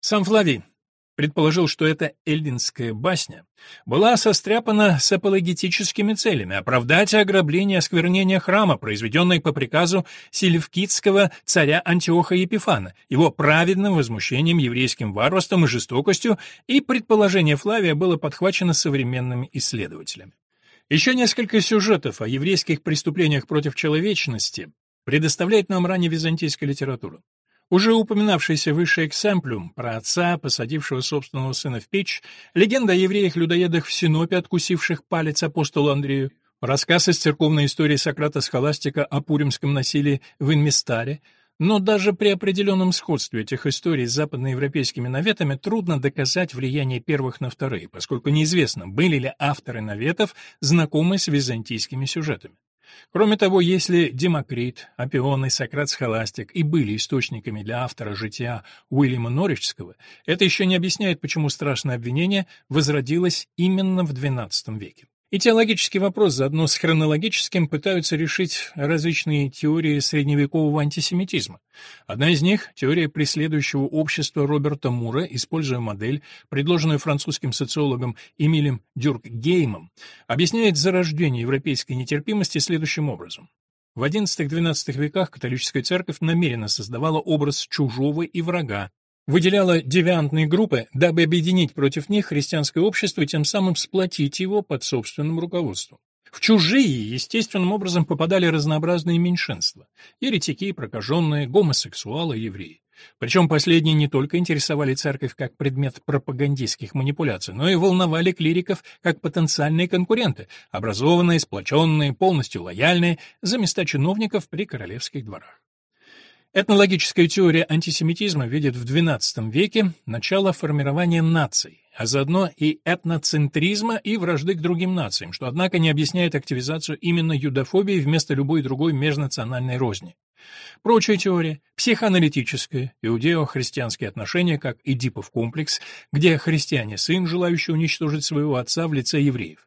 Сам Флавий предположил, что эта эллинская басня была состряпана с апологетическими целями оправдать ограбление и осквернение храма, произведенное по приказу селевкидского царя Антиоха Епифана, его праведным возмущением еврейским варварством и жестокостью, и предположение Флавия было подхвачено современными исследователями. Еще несколько сюжетов о еврейских преступлениях против человечности предоставляет нам ранее византийская литература. Уже упоминавшийся выше эксемплюм про отца, посадившего собственного сына в печь, легенда о евреях-людоедах в Синопе, откусивших палец апостолу Андрею, рассказ из церковной истории Сократа Схоластика о пуримском насилии в Инместаре, но даже при определенном сходстве этих историй с западноевропейскими наветами трудно доказать влияние первых на вторые, поскольку неизвестно, были ли авторы наветов знакомы с византийскими сюжетами. Кроме того, если Демокрит, Апион и Сократ Схоластик и были источниками для автора жития Уильяма Норриджского, это еще не объясняет, почему страшное обвинение возродилось именно в XII веке. И теологический вопрос заодно с хронологическим пытаются решить различные теории средневекового антисемитизма. Одна из них — теория преследующего общества Роберта Мура, используя модель, предложенную французским социологом Эмилем Дюркгеймом, объясняет зарождение европейской нетерпимости следующим образом. В XI-XII веках католическая церковь намеренно создавала образ чужого и врага, выделяла девиантные группы, дабы объединить против них христианское общество и тем самым сплотить его под собственным руководством. В чужие естественным образом попадали разнообразные меньшинства – еретики, прокаженные, гомосексуалы, евреи. Причем последние не только интересовали церковь как предмет пропагандистских манипуляций, но и волновали клириков как потенциальные конкуренты, образованные, сплоченные, полностью лояльные за места чиновников при королевских дворах. Этнологическая теория антисемитизма видит в XII веке начало формирования наций, а заодно и этноцентризма и вражды к другим нациям, что, однако, не объясняет активизацию именно юдофобии вместо любой другой межнациональной розни. Прочая теория – психоаналитическая, иудео-христианские отношения, как Эдипов комплекс, где христиане – сын, желающий уничтожить своего отца в лице евреев.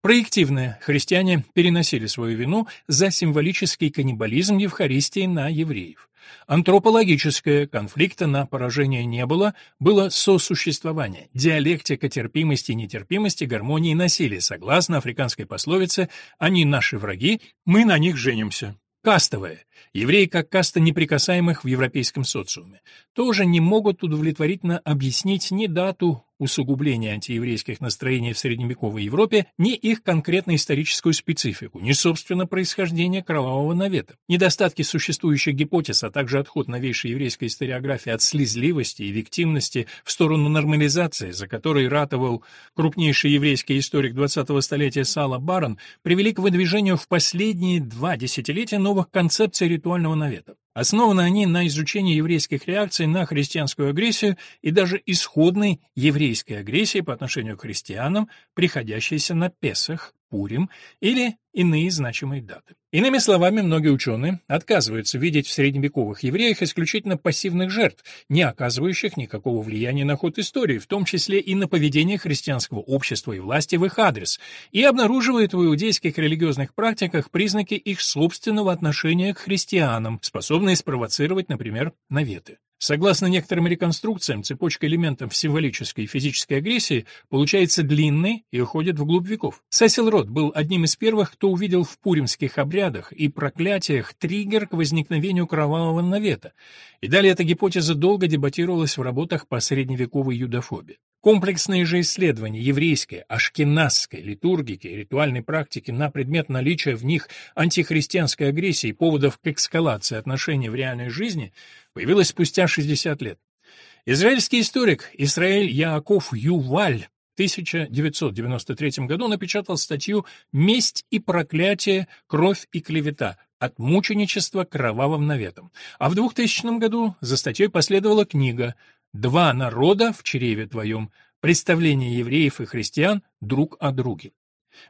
Проективные христиане переносили свою вину за символический каннибализм Евхаристии на евреев. Антропологическое конфликта на поражение не было, было сосуществование, диалектика терпимости и нетерпимости, гармонии и насилия, согласно африканской пословице «они наши враги, мы на них женимся». Кастовое. Евреи, как каста неприкасаемых в европейском социуме, тоже не могут удовлетворительно объяснить ни дату усугубления антиеврейских настроений в средневековой Европе, ни их конкретно историческую специфику, ни, собственно, происхождение кровавого навета. Недостатки существующих гипотез, а также отход новейшей еврейской историографии от слезливости и виктимности в сторону нормализации, за которой ратовал крупнейший еврейский историк 20-го столетия Сала Барон, привели к выдвижению в последние два десятилетия новых концепций ритуального навета. Основаны они на изучении еврейских реакций на христианскую агрессию и даже исходной еврейской агрессии по отношению к христианам, приходящейся на Песах, Пурим или иные значимые даты. Иными словами, многие ученые отказываются видеть в средневековых евреях исключительно пассивных жертв, не оказывающих никакого влияния на ход истории, в том числе и на поведение христианского общества и власти в их адрес, и обнаруживают в иудейских религиозных практиках признаки их собственного отношения к христианам, способные спровоцировать, например, наветы. Согласно некоторым реконструкциям, цепочка элементов символической и физической агрессии получается длинной и уходит вглубь веков. Сесил Рот был одним из первых, кто увидел в пуримских обрядах и проклятиях триггер к возникновению кровавого навета, и далее эта гипотеза долго дебатировалась в работах по средневековой юдофобии. Комплексные же исследования еврейской, ашкеназской литургики и ритуальной практики на предмет наличия в них антихристианской агрессии и поводов к эскалации отношений в реальной жизни появилось спустя 60 лет. Израильский историк Исраэль Яаков Юваль в 1993 году напечатал статью «Месть и проклятие, кровь и клевета. От мученичества кровавым наветам». А в 2000 году за статьей последовала книга Два народа в чреве твоем. Представление евреев и христиан друг о друге.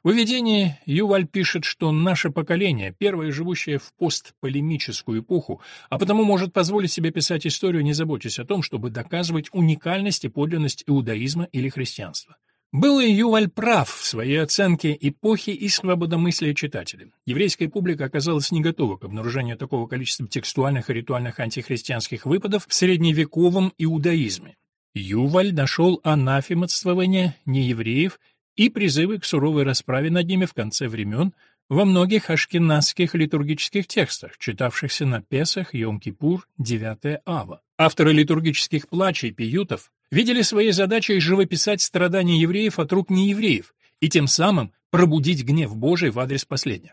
В введении Юваль пишет, что наше поколение, первое живущее в постполемическую эпоху, а потому может позволить себе писать историю, не заботясь о том, чтобы доказывать уникальность и подлинность иудаизма или христианства. Был и Юваль прав в своей оценке эпохи и свободомыслия читателя. Еврейская публика оказалась не готова к обнаружению такого количества текстуальных и ритуальных антихристианских выпадов в средневековом иудаизме. Юваль нашел анафематствование неевреев и призывы к суровой расправе над ними в конце времен во многих ашкеназских литургических текстах, читавшихся на Песах, Йом-Кипур, 9 Ава. Авторы литургических плачей, пиютов видели своей задачей живописать страдания евреев от рук неевреев и тем самым пробудить гнев Божий в адрес последних.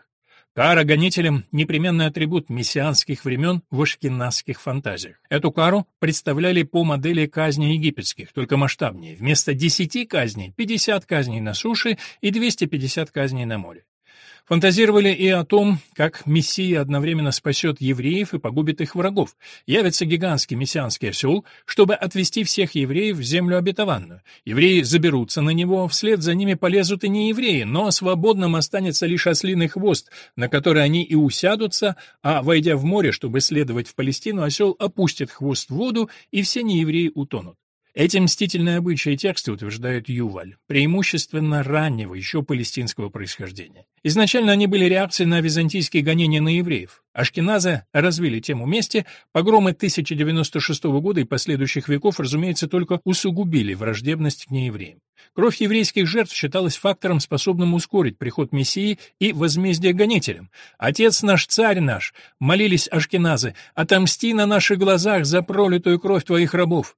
Кара гонителям — непременный атрибут мессианских времен в ашкеназских фантазиях. Эту кару представляли по модели казней египетских, только масштабнее. Вместо 10 казней — 50 казней на суше и 250 казней на море. Фантазировали и о том, как Мессия одновременно спасет евреев и погубит их врагов. Явится гигантский мессианский осел, чтобы отвести всех евреев в землю обетованную. Евреи заберутся на него, вслед за ними полезут и не евреи, но свободным останется лишь ослиный хвост, на который они и усядутся, а, войдя в море, чтобы следовать в Палестину, осел опустит хвост в воду, и все неевреи утонут. Эти мстительные обычаи тексты утверждает Юваль, преимущественно раннего, еще палестинского происхождения. Изначально они были реакцией на византийские гонения на евреев. Ашкеназы развили тему мести, погромы 1096 года и последующих веков, разумеется, только усугубили враждебность к неевреям. Кровь еврейских жертв считалась фактором, способным ускорить приход Мессии и возмездие гонителям. «Отец наш, царь наш!» — молились ашкеназы. «Отомсти на наших глазах за пролитую кровь твоих рабов!»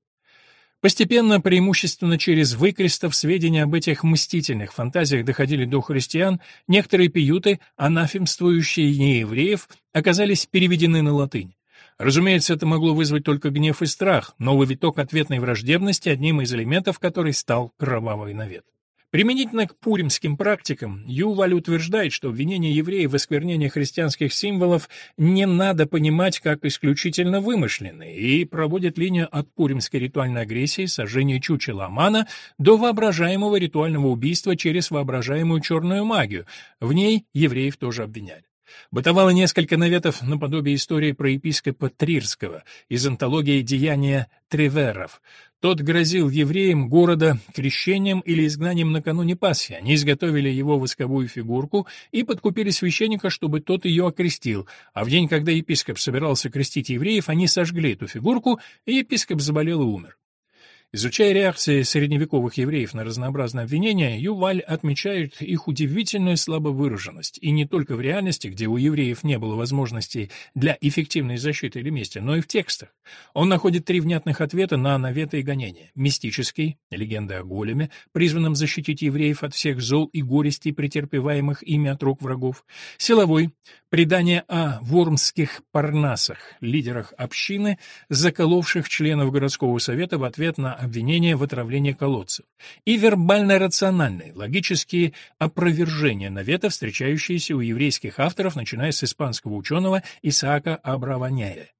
Постепенно, преимущественно через выкрестов, сведения об этих мстительных фантазиях доходили до христиан, некоторые пиюты, анафемствующие неевреев, оказались переведены на латынь. Разумеется, это могло вызвать только гнев и страх, новый виток ответной враждебности, одним из элементов которой стал кровавый навет. Применительно к пуримским практикам, Юваль утверждает, что обвинение евреев в осквернении христианских символов не надо понимать как исключительно вымышленные, и проводит линию от пуримской ритуальной агрессии, сожжения чучела Амана, до воображаемого ритуального убийства через воображаемую черную магию. В ней евреев тоже обвиняли. Бытовало несколько наветов наподобие истории про епископа Трирского из антологии «Деяния Треверов». Тот грозил евреям города крещением или изгнанием накануне Пасхи. Они изготовили его восковую фигурку и подкупили священника, чтобы тот ее окрестил, а в день, когда епископ собирался крестить евреев, они сожгли эту фигурку, и епископ заболел и умер. Изучая реакции средневековых евреев на разнообразные обвинения, Юваль отмечает их удивительную слабовыраженность, и не только в реальности, где у евреев не было возможностей для эффективной защиты или мести, но и в текстах. Он находит три внятных ответа на наветы и гонения. Мистический, легенда о големе, призванном защитить евреев от всех зол и горестей, претерпеваемых ими от рук врагов. Силовой, предание о вормских парнасах, лидерах общины, заколовших членов городского совета в ответ на обвинения в отравлении колодцев, и вербально-рациональные, логические опровержения наветов, встречающиеся у еврейских авторов, начиная с испанского ученого Исаака Абраваняля.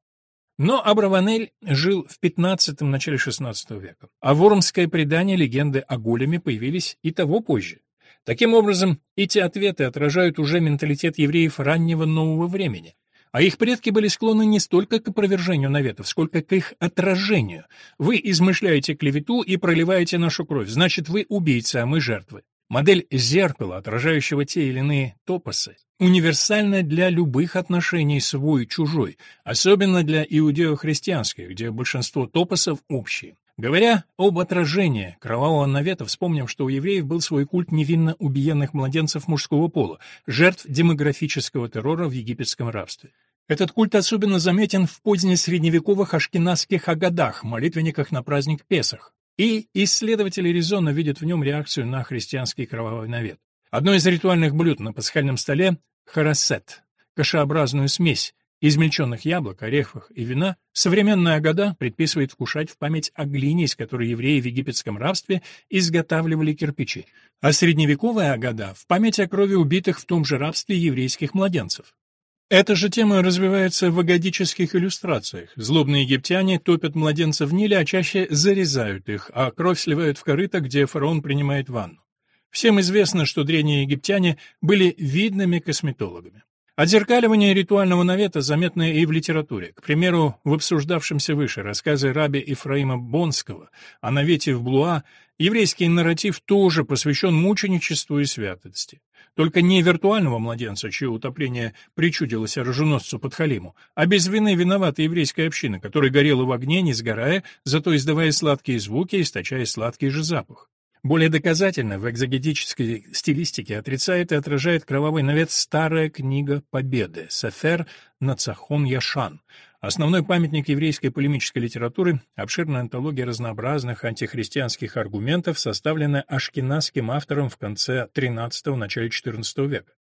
Но Абраванель жил в XV – начале XVI века, а вормское предание легенды о големе появились и того позже. Таким образом, эти ответы отражают уже менталитет евреев раннего нового времени, а их предки были склонны не столько к опровержению наветов, сколько к их отражению. Вы измышляете клевету и проливаете нашу кровь, значит, вы убийца, а мы жертвы. Модель зеркала, отражающего те или иные топосы, универсальна для любых отношений свой-чужой, особенно для иудео-христианских, где большинство топосов общие. Говоря об отражении кровавого навета, вспомним, что у евреев был свой культ невинно убиенных младенцев мужского пола, жертв демографического террора в египетском рабстве. Этот культ особенно заметен в позднесредневековых ашкеназских агадах, молитвенниках на праздник Песах. И исследователи резонно видят в нем реакцию на христианский кровавый навет. Одно из ритуальных блюд на пасхальном столе – харасет – кашеобразную смесь, измельченных яблок, орехов и вина, современная Агада предписывает вкушать в память о глине, из которой евреи в египетском рабстве изготавливали кирпичи, а средневековая Агада в память о крови убитых в том же рабстве еврейских младенцев. Эта же тема развивается в агадических иллюстрациях. Злобные египтяне топят младенцев в Ниле, а чаще зарезают их, а кровь сливают в корыто, где фараон принимает ванну. Всем известно, что древние египтяне были видными косметологами. Отзеркаливание ритуального навета заметно и в литературе. К примеру, в обсуждавшемся выше рассказе раби Ифраима Бонского о навете в Блуа еврейский нарратив тоже посвящен мученичеству и святости. Только не виртуального младенца, чье утопление причудилось оруженосцу под Халиму, а без вины виновата еврейская община, которая горела в огне, не сгорая, зато издавая сладкие звуки, источая сладкий же запах. Более доказательно в экзогетической стилистике отрицает и отражает кровавый навет старая книга Победы Сефер Нацахон Яшан, основной памятник еврейской полемической литературы, обширная антология разнообразных антихристианских аргументов, составленная ашкеназским автором в конце XIII – начале XIV века.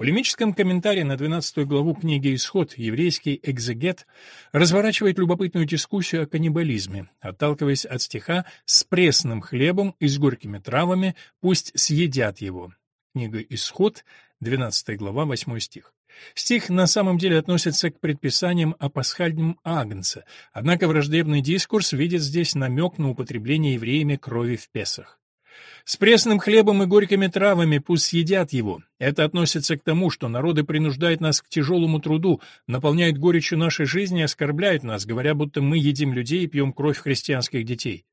Полемическом комментарии на 12 главу книги «Исход» еврейский экзегет разворачивает любопытную дискуссию о каннибализме, отталкиваясь от стиха «с пресным хлебом и с горькими травами, пусть съедят его». Книга «Исход», 12 глава, 8 стих. Стих на самом деле относится к предписаниям о пасхальном агнце, однако враждебный дискурс видит здесь намек на употребление евреями крови в Песах. С пресным хлебом и горькими травами пусть съедят его. Это относится к тому, что народы принуждают нас к тяжелому труду, наполняют горечью нашей жизни и оскорбляют нас, говоря, будто мы едим людей и пьем кровь христианских детей.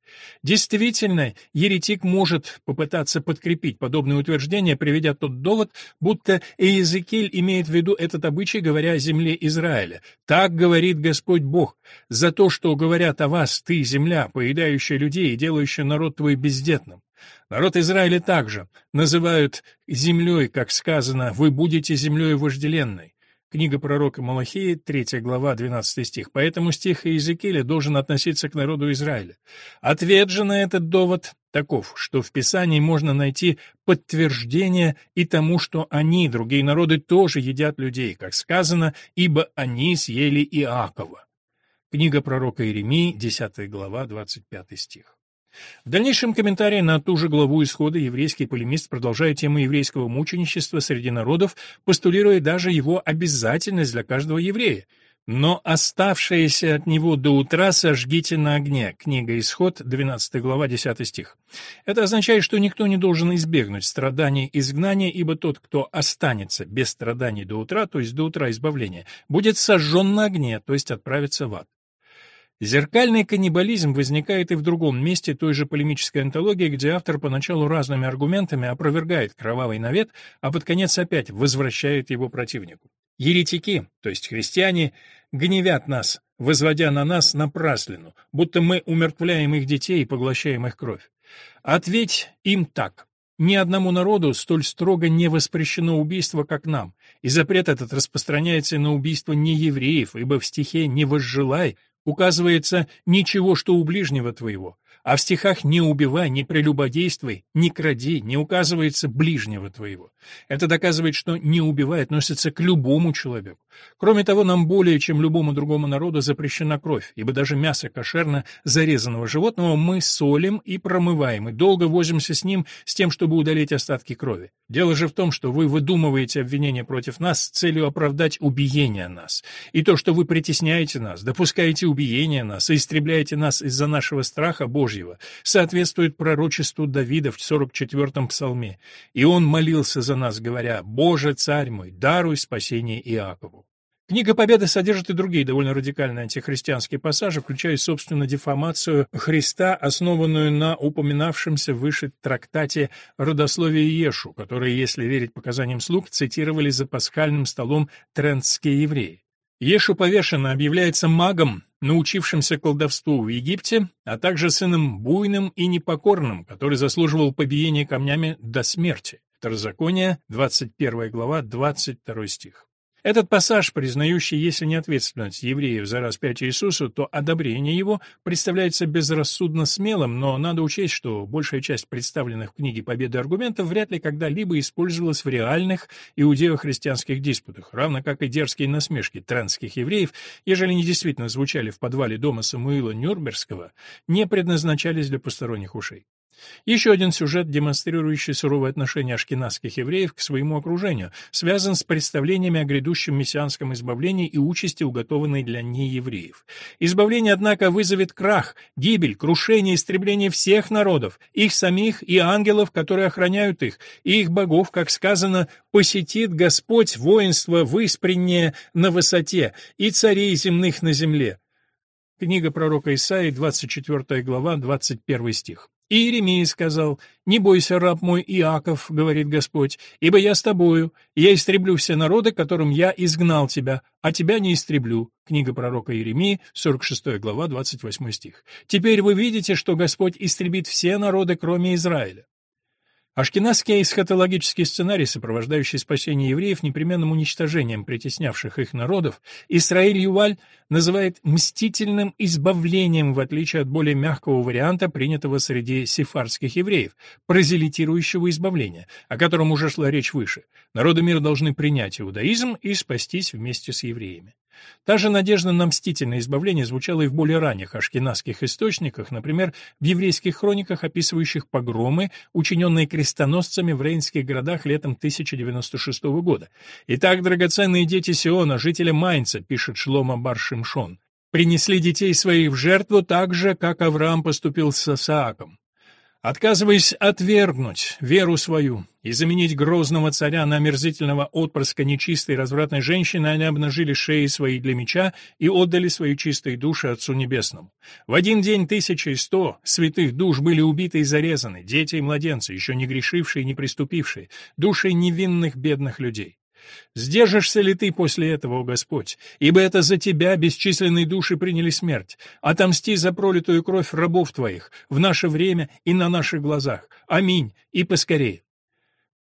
Действительно, еретик может попытаться подкрепить подобное утверждение, приведя тот довод, будто Иезекииль имеет в виду этот обычай, говоря о земле Израиля. «Так говорит Господь Бог, за то, что говорят о вас, ты, земля, поедающая людей и делающая народ твой бездетным». Народ Израиля также называют землей, как сказано, «вы будете землей вожделенной». Книга пророка Малахии, 3 глава, 12 стих. Поэтому стих Иезекииля должен относиться к народу Израиля. Ответ же на этот довод таков, что в Писании можно найти подтверждение и тому, что они, другие народы, тоже едят людей, как сказано, ибо они съели Иакова. Книга пророка Иеремии, 10 глава, 25 стих. В дальнейшем комментарии на ту же главу исхода еврейский полемист продолжает тему еврейского мученичества среди народов, постулируя даже его обязательность для каждого еврея. «Но оставшееся от него до утра сожгите на огне» книга Исход, 12 глава, 10 стих. Это означает, что никто не должен избегнуть страданий изгнания, ибо тот, кто останется без страданий до утра, то есть до утра избавления, будет сожжен на огне, то есть отправится в ад. Зеркальный каннибализм возникает и в другом месте той же полемической антологии, где автор поначалу разными аргументами опровергает кровавый навет, а под конец опять возвращает его противнику. Еретики, то есть христиане, гневят нас, возводя на нас напраслину, будто мы умертвляем их детей и поглощаем их кровь. Ответь им так. Ни одному народу столь строго не воспрещено убийство, как нам, и запрет этот распространяется на убийство неевреев, ибо в стихе «не возжелай» указывается «ничего, что у ближнего твоего», а в стихах «не убивай, не прелюбодействуй, не кради» не указывается «ближнего твоего». Это доказывает, что «не убивай» относится к любому человеку. Кроме того, нам более, чем любому другому народу, запрещена кровь, ибо даже мясо кошерно зарезанного животного мы солим и промываем, и долго возимся с ним с тем, чтобы удалить остатки крови. Дело же в том, что вы выдумываете обвинения против нас с целью оправдать убиение нас. И то, что вы притесняете нас, допускаете убиение нас и истребляете нас из-за нашего страха Божьего, соответствует пророчеству Давида в 44-м псалме. И он молился за нас, говоря, «Боже, царь мой, даруй спасение Иакову». Книга Победы содержит и другие довольно радикальные антихристианские пассажи, включая, собственно, дефамацию Христа, основанную на упоминавшемся выше трактате «Родословие Ешу», который, если верить показаниям слуг, цитировали за пасхальным столом трентские евреи. Ешу повешенно объявляется магом, научившимся колдовству в Египте, а также сыном буйным и непокорным, который заслуживал побиения камнями до смерти. Второзаконие, 21 глава, 22 стих. Этот пассаж, признающий, если не ответственность евреев за распятие Иисуса, то одобрение его представляется безрассудно смелым, но надо учесть, что большая часть представленных в книге «Победы» аргументов вряд ли когда-либо использовалась в реальных иудео-христианских диспутах, равно как и дерзкие насмешки трансских евреев, ежели они действительно звучали в подвале дома Самуила Нюрнбергского, не предназначались для посторонних ушей. Еще один сюжет, демонстрирующий суровое отношение ашкеназских евреев к своему окружению, связан с представлениями о грядущем мессианском избавлении и участи, уготованной для неевреев. Избавление, однако, вызовет крах, гибель, крушение, истребление всех народов, их самих и ангелов, которые охраняют их, и их богов, как сказано, «посетит Господь воинство выспреннее на высоте и царей земных на земле». Книга пророка Исаии, 24 глава, 21 стих. И Иеремия сказал, «Не бойся, раб мой Иаков, — говорит Господь, — ибо я с тобою, я истреблю все народы, которым я изгнал тебя, а тебя не истреблю». Книга пророка Иеремии, 46 глава, 28 стих. «Теперь вы видите, что Господь истребит все народы, кроме Израиля». Ашкеназский эсхатологический сценарий, сопровождающий спасение евреев непременным уничтожением притеснявших их народов, Исраиль Юваль называет мстительным избавлением, в отличие от более мягкого варианта, принятого среди сефардских евреев, прозелитирующего избавления, о котором уже шла речь выше. Народы мира должны принять иудаизм и спастись вместе с евреями. Та же надежда на мстительное избавление звучала и в более ранних ашкеназских источниках, например, в еврейских хрониках, описывающих погромы, учиненные крестоносцами в рейнских городах летом 1096 года. «Итак, драгоценные дети Сиона, жители Майнца», пишет Шлома Баршимшон, «принесли детей своих в жертву так же, как Авраам поступил с Исааком. Отказываясь отвергнуть веру свою и заменить грозного царя на омерзительного отпрыска нечистой развратной женщины, они обнажили шеи свои для меча и отдали свои чистые души Отцу Небесному. В один день тысяча и сто святых душ были убиты и зарезаны, дети и младенцы, еще не грешившие и не преступившие, души невинных бедных людей. Сдержишься ли ты после этого, о Господь? Ибо это за тебя бесчисленные души приняли смерть. Отомсти за пролитую кровь рабов твоих в наше время и на наших глазах. Аминь. И поскорее.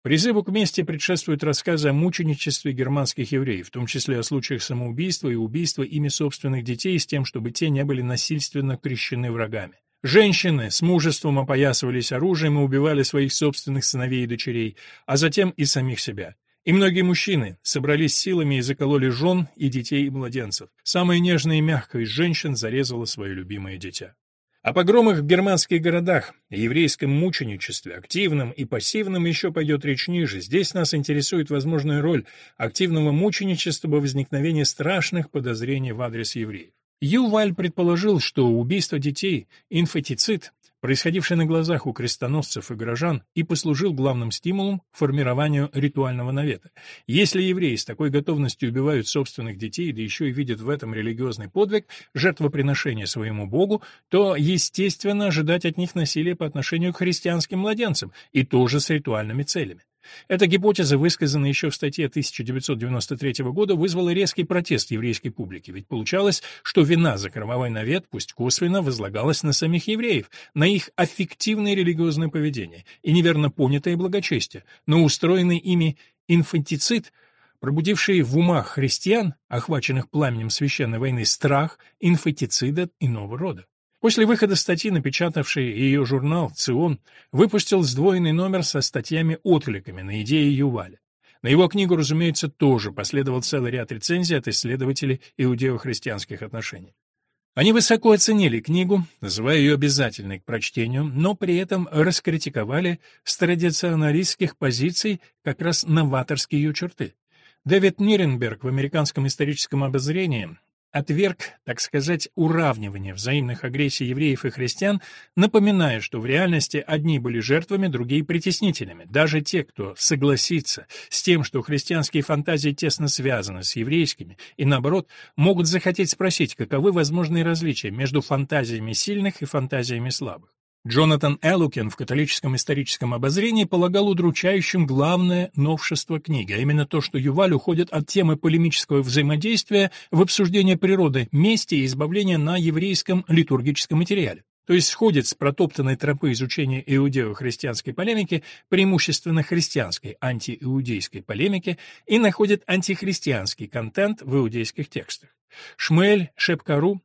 Призыву к мести предшествуют рассказы о мученичестве германских евреев, в том числе о случаях самоубийства и убийства ими собственных детей с тем, чтобы те не были насильственно крещены врагами. Женщины с мужеством опоясывались оружием и убивали своих собственных сыновей и дочерей, а затем и самих себя. И многие мужчины собрались силами и закололи жен и детей и младенцев. Самая нежная и мягкая из женщин зарезала свое любимое дитя. О погромах в германских городах, еврейском мученичестве, активном и пассивном еще пойдет речь ниже. Здесь нас интересует возможная роль активного мученичества во возникновении страшных подозрений в адрес евреев. Юваль предположил, что убийство детей, инфатицид, происходивший на глазах у крестоносцев и горожан, и послужил главным стимулом к формированию ритуального навета. Если евреи с такой готовностью убивают собственных детей, да еще и видят в этом религиозный подвиг, жертвоприношение своему Богу, то естественно ожидать от них насилия по отношению к христианским младенцам, и тоже с ритуальными целями. Эта гипотеза, высказанная еще в статье 1993 года, вызвала резкий протест еврейской публики, ведь получалось, что вина за кровавый навет, пусть косвенно, возлагалась на самих евреев, на их аффективное религиозное поведение и неверно понятое благочестие, но устроенный ими инфантицид – пробудивший в умах христиан, охваченных пламенем священной войны, страх инфантицида иного рода. После выхода статьи, напечатавший ее журнал «Цион», выпустил сдвоенный номер со статьями-откликами на идеи Юваля. На его книгу, разумеется, тоже последовал целый ряд рецензий от исследователей иудео-христианских отношений. Они высоко оценили книгу, называя ее обязательной к прочтению, но при этом раскритиковали с традиционалистских позиций как раз новаторские ее черты. Дэвид Ниренберг в американском историческом обозрении отверг, так сказать, уравнивание взаимных агрессий евреев и христиан, напоминая, что в реальности одни были жертвами, другие — притеснителями. Даже те, кто согласится с тем, что христианские фантазии тесно связаны с еврейскими, и наоборот, могут захотеть спросить, каковы возможные различия между фантазиями сильных и фантазиями слабых. Джонатан Эллукен в католическом историческом обозрении полагал удручающим главное новшество книги, а именно то, что Юваль уходит от темы полемического взаимодействия в обсуждение природы, мести и избавления на еврейском литургическом материале. То есть сходит с протоптанной тропы изучения иудео-христианской полемики, преимущественно христианской антииудейской полемики, и находит антихристианский контент в иудейских текстах. Шмель Шепкару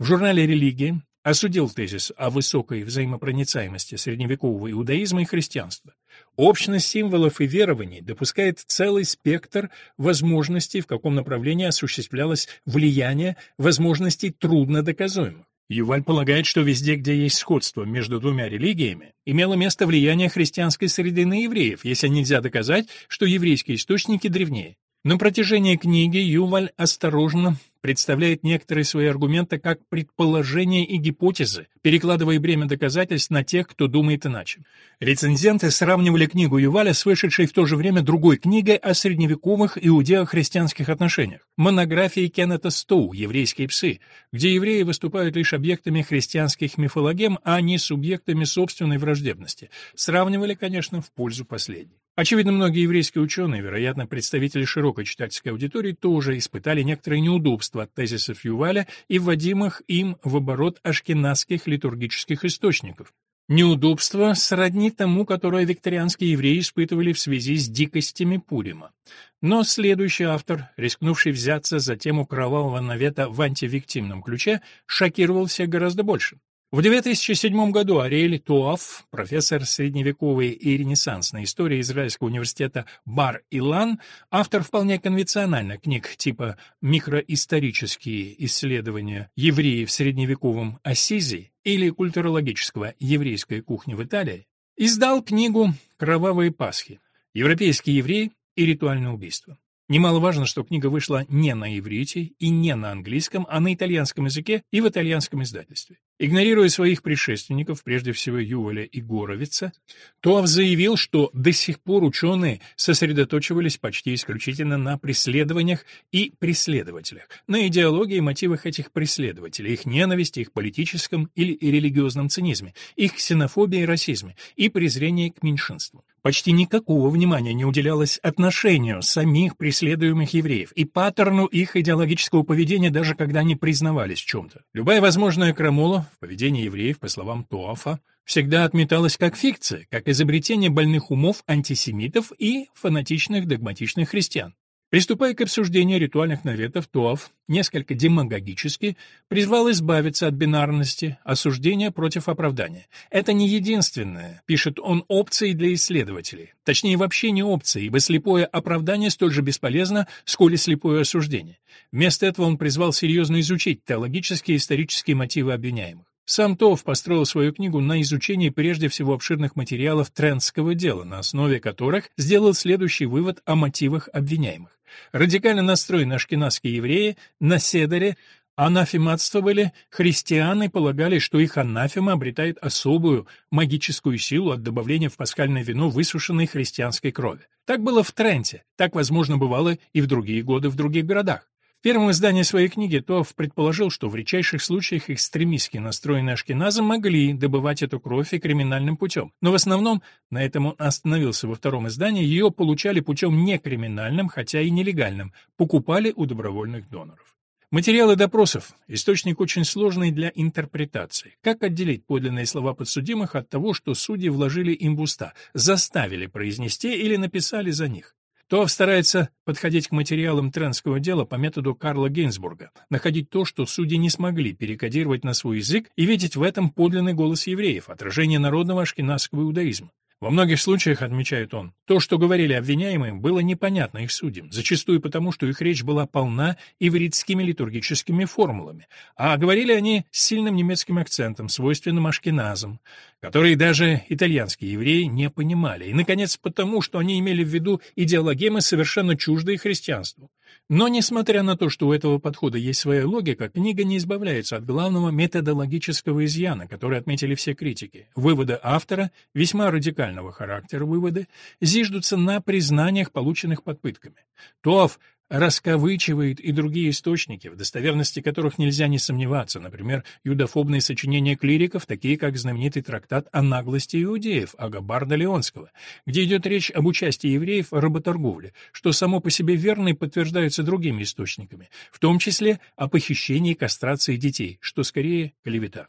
в журнале «Религия» осудил тезис о высокой взаимопроницаемости средневекового иудаизма и христианства. Общность символов и верований допускает целый спектр возможностей, в каком направлении осуществлялось влияние возможностей труднодоказуемых. Юваль полагает, что везде, где есть сходство между двумя религиями, имело место влияние христианской среды на евреев, если нельзя доказать, что еврейские источники древнее. На протяжении книги Юваль осторожно представляет некоторые свои аргументы как предположения и гипотезы, перекладывая бремя доказательств на тех, кто думает иначе. Рецензенты сравнивали книгу Юваля с вышедшей в то же время другой книгой о средневековых иудео-христианских отношениях, монографией Кеннета Стоу «Еврейские псы», где евреи выступают лишь объектами христианских мифологем, а не субъектами собственной враждебности. Сравнивали, конечно, в пользу последней. Очевидно, многие еврейские ученые, вероятно, представители широкой читательской аудитории, тоже испытали некоторые неудобства от тезисов Юваля и вводимых им в оборот ашкеназских литургических источников. Неудобство сродни тому, которое викторианские евреи испытывали в связи с дикостями Пурима. Но следующий автор, рискнувший взяться за тему кровавого навета в антивиктимном ключе, шокировался гораздо больше. В 2007 году Ариэль Туаф, профессор средневековой и ренессансной истории Израильского университета Бар-Илан, автор вполне конвенциональных книг типа «Микроисторические исследования евреев в средневековом Ассизи» или «Культурологического еврейская кухня в Италии», издал книгу «Кровавые Пасхи. Европейские евреи и ритуальное убийство». Немаловажно, что книга вышла не на иврите и не на английском, а на итальянском языке и в итальянском издательстве. Игнорируя своих предшественников, прежде всего Юваля и Горовица, Туав заявил, что до сих пор ученые сосредоточивались почти исключительно на преследованиях и преследователях, на идеологии и мотивах этих преследователей, их ненависти, их политическом или религиозном цинизме, их ксенофобии и расизме и презрении к меньшинству. Почти никакого внимания не уделялось отношению самих преследуемых евреев и паттерну их идеологического поведения, даже когда они признавались в чем-то. Любая возможная крамола в поведении евреев, по словам Туафа, всегда отметалась как фикция, как изобретение больных умов антисемитов и фанатичных догматичных христиан. Приступая к обсуждению ритуальных наветов, Туав, несколько демагогически, призвал избавиться от бинарности, осуждения против оправдания. Это не единственное, пишет он, опции для исследователей. Точнее, вообще не опции, ибо слепое оправдание столь же бесполезно, сколь и слепое осуждение. Вместо этого он призвал серьезно изучить теологические и исторические мотивы обвиняемых. Сам Тов построил свою книгу на изучении прежде всего обширных материалов трендского дела, на основе которых сделал следующий вывод о мотивах обвиняемых. Радикально настроенные ашкенадские евреи на Седере анафематствовали, христианы полагали, что их анафема обретает особую магическую силу от добавления в пасхальное вино высушенной христианской крови. Так было в Тренте, так, возможно, бывало и в другие годы в других городах. Первом издании своей книги Тофф предположил, что в редчайших случаях экстремистски настроенные ашкеназы могли добывать эту кровь и криминальным путем, но в основном, на этом он остановился во втором издании, ее получали путем не криминальным, хотя и нелегальным, покупали у добровольных доноров. Материалы допросов – источник очень сложный для интерпретации. Как отделить подлинные слова подсудимых от того, что судьи вложили им в уста, заставили произнести или написали за них? Туав старается подходить к материалам тренского дела по методу Карла Гейнсбурга, находить то, что судьи не смогли перекодировать на свой язык, и видеть в этом подлинный голос евреев, отражение народного ашкенадского иудаизма. Во многих случаях, отмечает он, то, что говорили обвиняемые, было непонятно их судьям, зачастую потому, что их речь была полна ивритскими литургическими формулами, а говорили они с сильным немецким акцентом, свойственным ашкеназам, которые даже итальянские евреи не понимали, и, наконец, потому, что они имели в виду идеологемы, совершенно чуждые христианству. Но, несмотря на то, что у этого подхода есть своя логика, книга не избавляется от главного методологического изъяна, который отметили все критики. Выводы автора, весьма радикального характера выводы, зиждутся на признаниях, полученных под пытками. Туав расковычивает и другие источники, в достоверности которых нельзя не сомневаться, например, юдофобные сочинения клириков, такие как знаменитый трактат о наглости иудеев Агабарда Леонского, где идет речь об участии евреев в работорговле, что само по себе верно и подтверждается другими источниками, в том числе о похищении и кастрации детей, что скорее клевета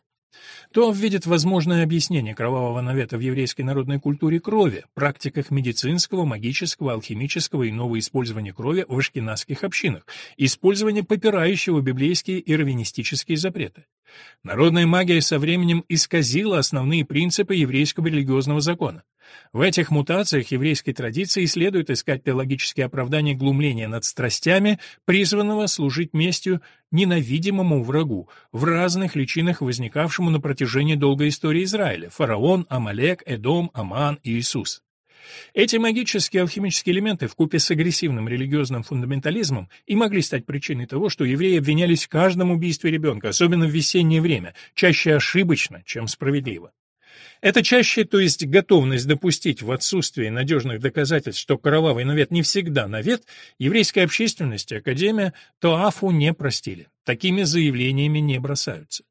то видит возможное объяснение кровавого навета в еврейской народной культуре крови, практиках медицинского, магического, алхимического и нового использования крови в ашкенадских общинах, использование попирающего библейские и раввинистические запреты. Народная магия со временем исказила основные принципы еврейского религиозного закона. В этих мутациях еврейской традиции следует искать теологические оправдания глумления над страстями, призванного служить местью ненавидимому врагу, в разных личинах возникавшему на протяжении долгой истории Израиля – фараон, Амалек, Эдом, Аман и Иисус. Эти магические алхимические элементы вкупе с агрессивным религиозным фундаментализмом и могли стать причиной того, что евреи обвинялись в каждом убийстве ребенка, особенно в весеннее время, чаще ошибочно, чем справедливо. Это чаще, то есть готовность допустить в отсутствии надежных доказательств, что кровавый навет не всегда навет, еврейской общественности Академия Тоафу не простили. Такими заявлениями не бросаются.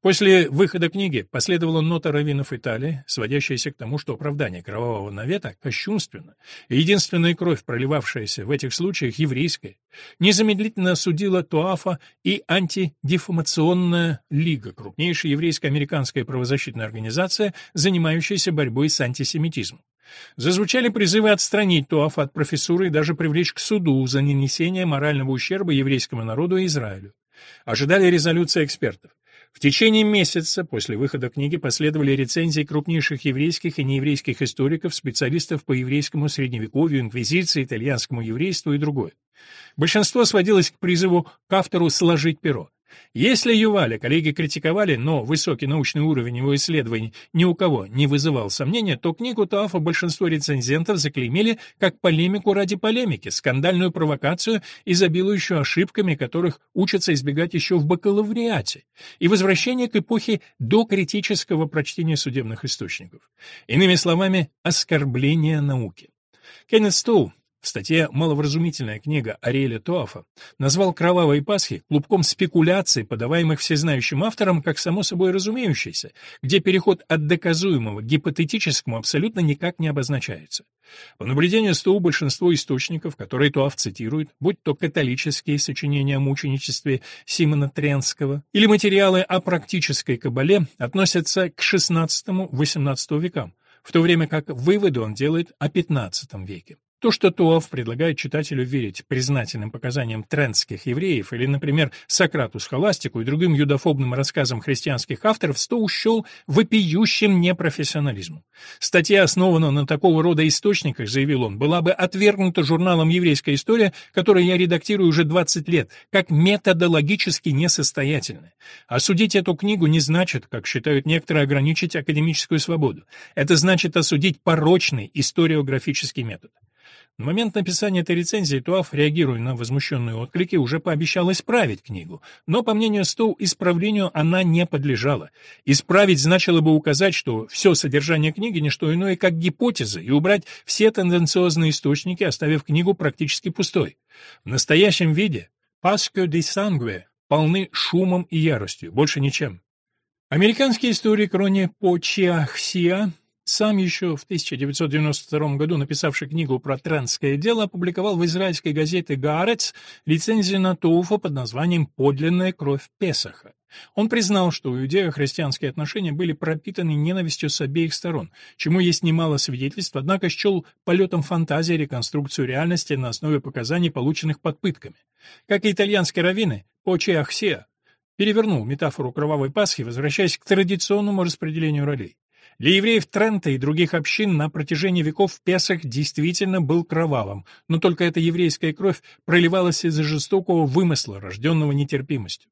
После выхода книги последовала нота раввинов Италии, сводящаяся к тому, что оправдание кровавого навета кощунственно, и единственная кровь, проливавшаяся в этих случаях, еврейская, незамедлительно осудила Туафа и антидефамационная лига, крупнейшая еврейско-американская правозащитная организация, занимающаяся борьбой с антисемитизмом. Зазвучали призывы отстранить Туафа от профессуры и даже привлечь к суду за нанесение морального ущерба еврейскому народу и Израилю. Ожидали резолюции экспертов. В течение месяца после выхода книги последовали рецензии крупнейших еврейских и нееврейских историков, специалистов по еврейскому средневековью, инквизиции, итальянскому еврейству и другое. Большинство сводилось к призыву к автору сложить перо. Если Юваля коллеги критиковали, но высокий научный уровень его исследований ни у кого не вызывал сомнения, то книгу Тафа большинство рецензентов заклеймили как полемику ради полемики, скандальную провокацию, изобилующую ошибками, которых учатся избегать еще в бакалавриате, и возвращение к эпохе до критического прочтения судебных источников. Иными словами, оскорбление науки. Кеннет Стоу в статье «Маловразумительная книга» Ариэля Туафа назвал «Кровавые Пасхи» клубком спекуляций, подаваемых всезнающим автором, как само собой разумеющийся, где переход от доказуемого к гипотетическому абсолютно никак не обозначается. По наблюдению СТУ большинство источников, которые Туаф цитирует, будь то католические сочинения о мученичестве Симона Тренского или материалы о практической кабале, относятся к XVI-XVIII векам, в то время как выводы он делает о XV веке. То, что Туов предлагает читателю верить признательным показаниям трендских евреев или, например, Сократу Схоластику и другим юдофобным рассказам христианских авторов, Стоу счел вопиющим непрофессионализмом. Статья, основана на такого рода источниках, заявил он, была бы отвергнута журналом «Еврейская история», который я редактирую уже 20 лет, как методологически несостоятельная. Осудить эту книгу не значит, как считают некоторые, ограничить академическую свободу. Это значит осудить порочный историографический метод. На момент написания этой рецензии Туаф, реагируя на возмущенные отклики, уже пообещал исправить книгу, но, по мнению Стоу, исправлению она не подлежала. Исправить значило бы указать, что все содержание книги не что иное, как гипотеза, и убрать все тенденциозные источники, оставив книгу практически пустой. В настоящем виде «Pasque de sangue» полны шумом и яростью, больше ничем. Американский историк Рони Почиахсия сам еще в 1992 году написавший книгу про трендское дело опубликовал в израильской газете «Гаарец» лицензию на Туфа под названием «Подлинная кровь Песаха». Он признал, что у иудео-христианские отношения были пропитаны ненавистью с обеих сторон, чему есть немало свидетельств, однако счел полетом фантазии реконструкцию реальности на основе показаний, полученных под пытками. Как и итальянские раввины, Почи Ахсия перевернул метафору кровавой Пасхи, возвращаясь к традиционному распределению ролей. Для евреев Трента и других общин на протяжении веков Песах действительно был кровавым, но только эта еврейская кровь проливалась из-за жестокого вымысла, рожденного нетерпимостью.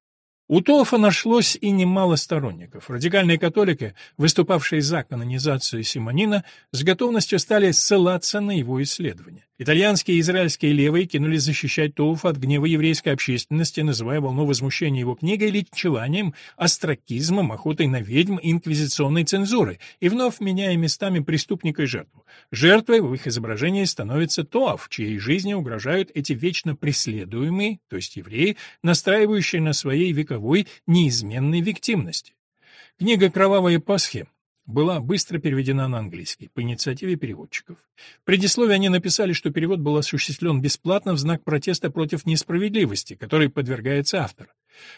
У Тофа нашлось и немало сторонников. Радикальные католики, выступавшие за канонизацию Симонина, с готовностью стали ссылаться на его исследования. Итальянские и израильские левые кинулись защищать Тоуфа от гнева еврейской общественности, называя волну возмущения его книгой линчеванием, остракизмом, охотой на ведьм, инквизиционной цензурой, и вновь меняя местами преступника и жертву. Жертвой в их изображении становится Тоав, чьей жизни угрожают эти вечно преследуемые, то есть евреи, настраивающие на своей вековой неизменной виктимности. Книга «Кровавые Пасхи» была быстро переведена на английский по инициативе переводчиков. В предисловии они написали, что перевод был осуществлен бесплатно в знак протеста против несправедливости, которой подвергается автор.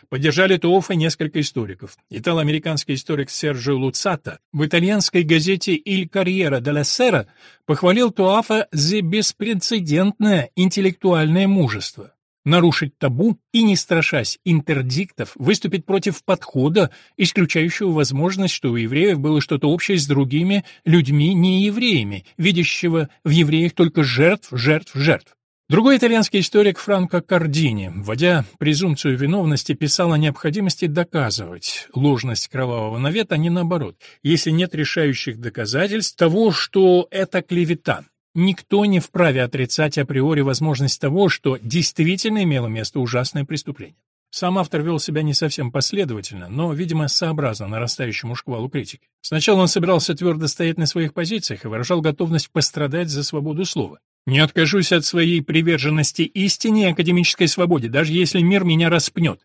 Поддержали Туофа несколько историков. Итало-американский историк Серджио Луцата в итальянской газете «Иль Карьера де ла Сера» похвалил Туафа за беспрецедентное интеллектуальное мужество нарушить табу и, не страшась интердиктов, выступить против подхода, исключающего возможность, что у евреев было что-то общее с другими людьми не евреями, видящего в евреях только жертв, жертв, жертв. Другой итальянский историк Франко Кардини, вводя презумпцию виновности, писал о необходимости доказывать ложность кровавого навета, а не наоборот, если нет решающих доказательств того, что это клевета. Никто не вправе отрицать априори возможность того, что действительно имело место ужасное преступление. Сам автор вел себя не совсем последовательно, но, видимо, сообразно нарастающему шквалу критики. Сначала он собирался твердо стоять на своих позициях и выражал готовность пострадать за свободу слова. «Не откажусь от своей приверженности истине и академической свободе, даже если мир меня распнет».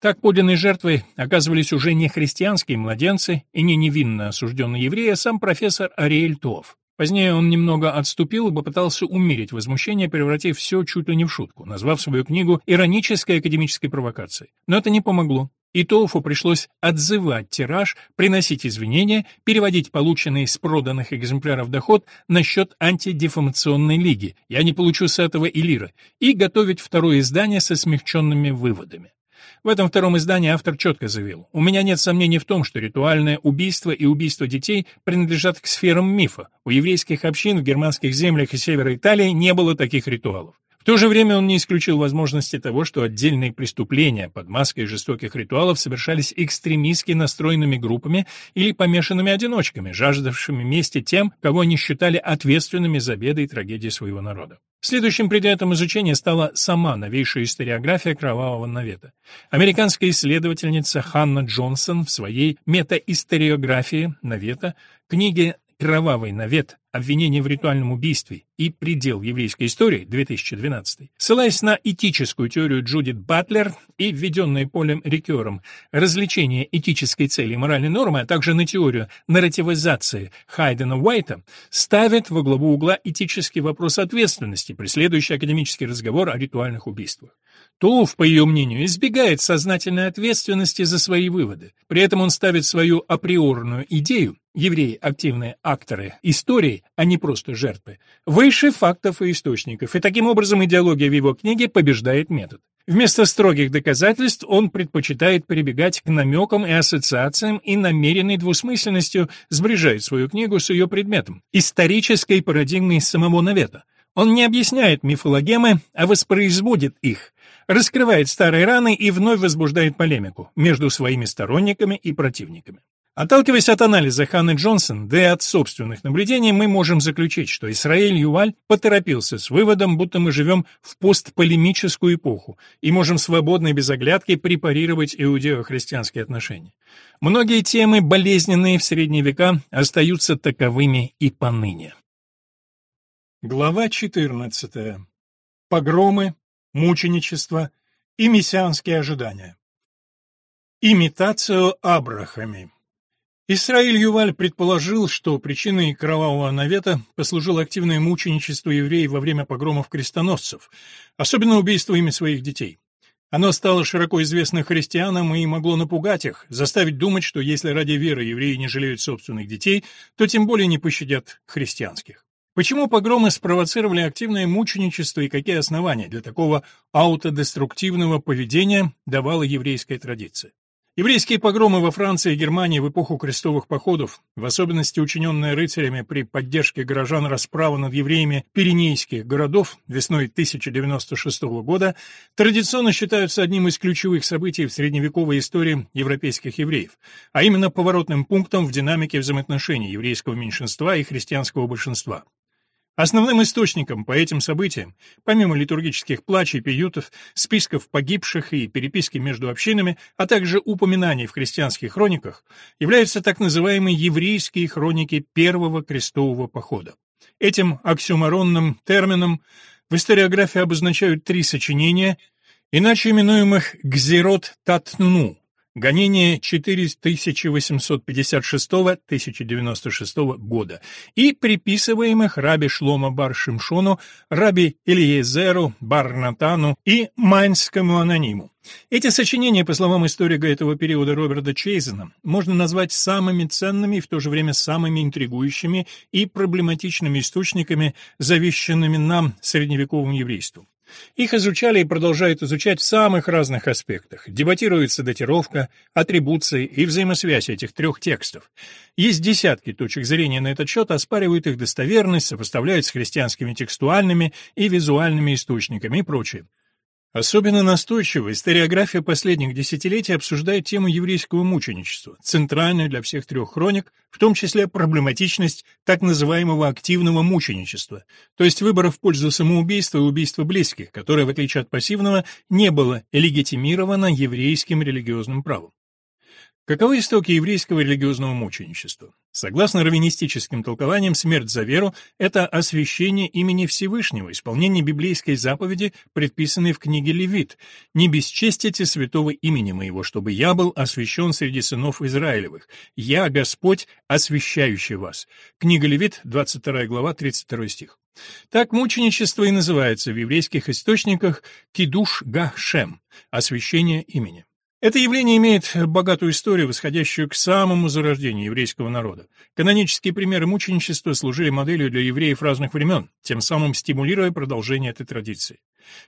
Так подлинной жертвой оказывались уже не христианские младенцы и не невинно осужденные евреи, а сам профессор Ариэль Туов. Позднее он немного отступил и попытался умерить возмущение, превратив все чуть ли не в шутку, назвав свою книгу «Иронической академической провокацией». Но это не помогло. И Тоуфу пришлось отзывать тираж, приносить извинения, переводить полученный с проданных экземпляров доход на счет антидефамационной лиги «Я не получу с этого и лира» и готовить второе издание со смягченными выводами. В этом втором издании автор четко заявил, «У меня нет сомнений в том, что ритуальное убийство и убийство детей принадлежат к сферам мифа. У еврейских общин в германских землях и севера Италии не было таких ритуалов. В то же время он не исключил возможности того, что отдельные преступления под маской жестоких ритуалов совершались экстремистски настроенными группами или помешанными одиночками, жаждавшими мести тем, кого они считали ответственными за беды и трагедии своего народа. Следующим предметом изучения стала сама новейшая историография кровавого навета. Американская исследовательница Ханна Джонсон в своей метаисториографии навета, книге «Кровавый навет. Обвинение в ритуальном убийстве и предел еврейской истории 2012, ссылаясь на этическую теорию Джудит Батлер и введенные Полем Рикером развлечение этической цели и моральной нормы, а также на теорию нарративизации Хайдена Уайта, ставит во главу угла этический вопрос ответственности, преследующий академический разговор о ритуальных убийствах. Тулов, по ее мнению, избегает сознательной ответственности за свои выводы. При этом он ставит свою априорную идею евреи – активные акторы истории, а не просто жертвы, выше фактов и источников, и таким образом идеология в его книге побеждает метод. Вместо строгих доказательств он предпочитает прибегать к намекам и ассоциациям и намеренной двусмысленностью сближает свою книгу с ее предметом – исторической парадигмой самого Навета. Он не объясняет мифологемы, а воспроизводит их, раскрывает старые раны и вновь возбуждает полемику между своими сторонниками и противниками. Отталкиваясь от анализа Ханны Джонсон, да и от собственных наблюдений, мы можем заключить, что Исраэль Юваль поторопился с выводом, будто мы живем в постполемическую эпоху и можем свободно и без оглядки препарировать иудео-христианские отношения. Многие темы, болезненные в средние века, остаются таковыми и поныне. Глава 14. Погромы, мученичество и мессианские ожидания. Имитацию Абрахами. Исраиль Юваль предположил, что причиной кровавого навета послужило активное мученичество евреев во время погромов крестоносцев, особенно убийство ими своих детей. Оно стало широко известно христианам и могло напугать их, заставить думать, что если ради веры евреи не жалеют собственных детей, то тем более не пощадят христианских. Почему погромы спровоцировали активное мученичество и какие основания для такого аутодеструктивного поведения давала еврейская традиция? Еврейские погромы во Франции и Германии в эпоху крестовых походов, в особенности учиненные рыцарями при поддержке горожан расправы над евреями пиренейских городов весной 1096 года, традиционно считаются одним из ключевых событий в средневековой истории европейских евреев, а именно поворотным пунктом в динамике взаимоотношений еврейского меньшинства и христианского большинства. Основным источником по этим событиям, помимо литургических плачей, пиютов, списков погибших и переписки между общинами, а также упоминаний в христианских хрониках, являются так называемые еврейские хроники Первого крестового похода. Этим оксюморонным термином в историографии обозначают три сочинения, иначе именуемых «гзирот татну», Гонение 4856-1096 года и приписываемых раби Шлома бар Шимшону, раби Ильезеру, бар Натану и Майнскому анониму. Эти сочинения, по словам историка этого периода Роберта Чейзена, можно назвать самыми ценными и в то же время самыми интригующими и проблематичными источниками, завещанными нам средневековым еврейством. Их изучали и продолжают изучать в самых разных аспектах. Дебатируется датировка, атрибуции и взаимосвязь этих трех текстов. Есть десятки точек зрения на этот счет, оспаривают их достоверность, сопоставляют с христианскими текстуальными и визуальными источниками и прочее. Особенно настойчиво историография последних десятилетий обсуждает тему еврейского мученичества, центральную для всех трех хроник, в том числе проблематичность так называемого активного мученичества, то есть выбора в пользу самоубийства и убийства близких, которое, в отличие от пассивного, не было легитимировано еврейским религиозным правом. Каковы истоки еврейского религиозного мученичества? Согласно раввинистическим толкованиям, смерть за веру – это освящение имени Всевышнего, исполнение библейской заповеди, предписанной в книге Левит «Не бесчестите святого имени моего, чтобы я был освящен среди сынов Израилевых. Я, Господь, освящающий вас». Книга Левит, 22 глава, 32 стих. Так мученичество и называется в еврейских источниках «кидуш гашем» – освящение имени. Это явление имеет богатую историю, восходящую к самому зарождению еврейского народа. Канонические примеры мученичества служили моделью для евреев разных времен, тем самым стимулируя продолжение этой традиции.